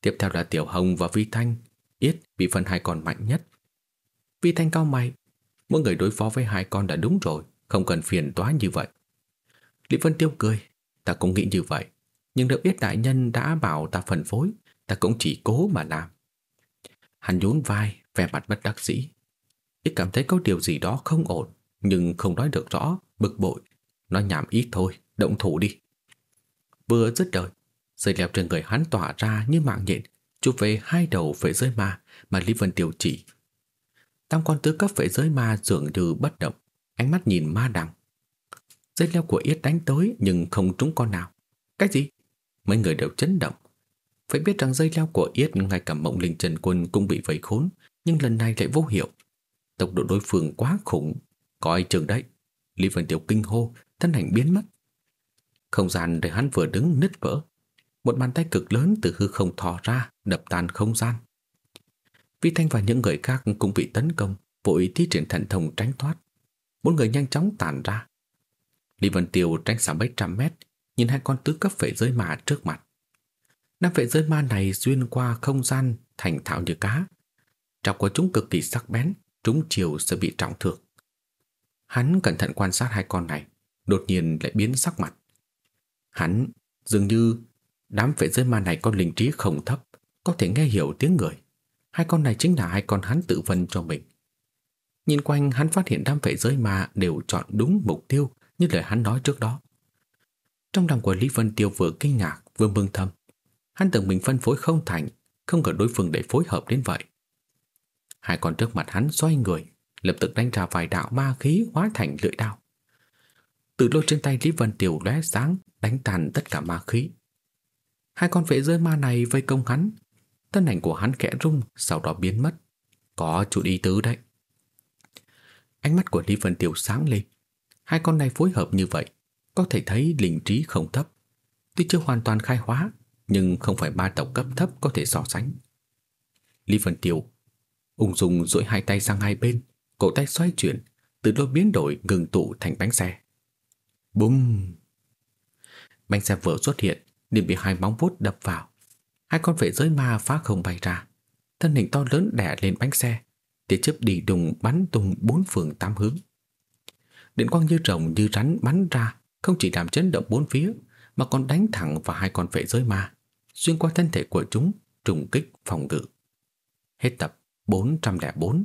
Tiếp theo là Tiểu Hồng và Vi Thanh Yết bị phần hai con mạnh nhất. Vi Thanh cao mày, mỗi người đối phó với hai con đã đúng rồi, không cần phiền toái như vậy. Lý Vân Tiêu cười, ta cũng nghĩ như vậy, nhưng được biết đại nhân đã bảo ta phân phối, ta cũng chỉ cố mà làm. Hắn nhún vai, vẻ mặt bất đắc dĩ. Ít cảm thấy có điều gì đó không ổn, nhưng không nói được rõ, bực bội. Nói nhảm ít thôi, động thủ đi. Vừa dứt đời, dây leo trên người hắn tỏa ra như mạng nhện, chụp về hai đầu phệ giới ma mà Lý Vân tiểu chỉ. Tam quan tứ cấp phệ giới ma dường như bất động, ánh mắt nhìn ma đằng. Dây leo của Yết đánh tới nhưng không trúng con nào. Cái gì? Mấy người đều chấn động. Phải biết rằng dây leo của Yết ngay cả mộng linh trần quân cũng bị vây khốn, nhưng lần này lại vô hiệu. Tốc độ đối phương quá khủng, coi chừng đấy. Lý Vân tiểu kinh hô, thân ảnh biến mất. Không gian để hắn vừa đứng nứt vỡ. Một bàn tay cực lớn từ hư không thò ra, đập tan không gian. Vi Thanh và những người khác cũng bị tấn công, vội thi triển thần thông tránh thoát. Bốn người nhanh chóng tàn ra. Lý Vân Tiêu tránh xa mấy trăm mét, nhìn hai con tứ cấp phệ giới ma trước mặt. Năm phệ giới ma này xuyên qua không gian thành thạo như cá. Trọc của chúng cực kỳ sắc bén, chúng chiều sẽ bị trọng thương. Hắn cẩn thận quan sát hai con này, đột nhiên lại biến sắc mặt. Hắn dường như đám vệ giới ma này có linh trí không thấp, có thể nghe hiểu tiếng người. Hai con này chính là hai con hắn tự vân cho mình. Nhìn quanh hắn phát hiện đám vệ giới ma đều chọn đúng mục tiêu như lời hắn nói trước đó. Trong lòng của Lý Vân Tiêu vừa kinh ngạc vừa mừng thầm. Hắn tưởng mình phân phối không thành, không ngờ đối phương để phối hợp đến vậy. Hai con trước mặt hắn xoay người, lập tức đánh ra vài đạo ma khí hóa thành lưỡi đao. Từ lôi trên tay Lý Vân Tiêu lóe sáng, đánh tàn tất cả ma khí. Hai con vệ rơi ma này vây công hắn, thân ảnh của hắn khẽ rung, sau đó biến mất. Có chủ ý tứ đấy. Ánh mắt của Lý Vân Tiêu sáng lên. Hai con này phối hợp như vậy, có thể thấy linh trí không thấp. Tuy chưa hoàn toàn khai hóa, nhưng không phải ba tộc cấp thấp có thể so sánh. Lý Vân Tiêu ung dung duỗi hai tay sang hai bên, cổ tay xoay chuyển, từ đôi biến đổi ngừng tụ thành bánh xe. Bùm! Bánh xe vừa xuất hiện, liền bị hai móng vuốt đập vào. Hai con vệ giới ma phá không bay ra, thân hình to lớn đè lên bánh xe, tia chớp đi đùng bắn tung bốn phương tám hướng. Điện quang như rồng như rắn bắn ra, không chỉ làm chấn động bốn phía, mà còn đánh thẳng vào hai con vệ giới ma, xuyên qua thân thể của chúng, trùng kích phòng ngự. Hết tập 404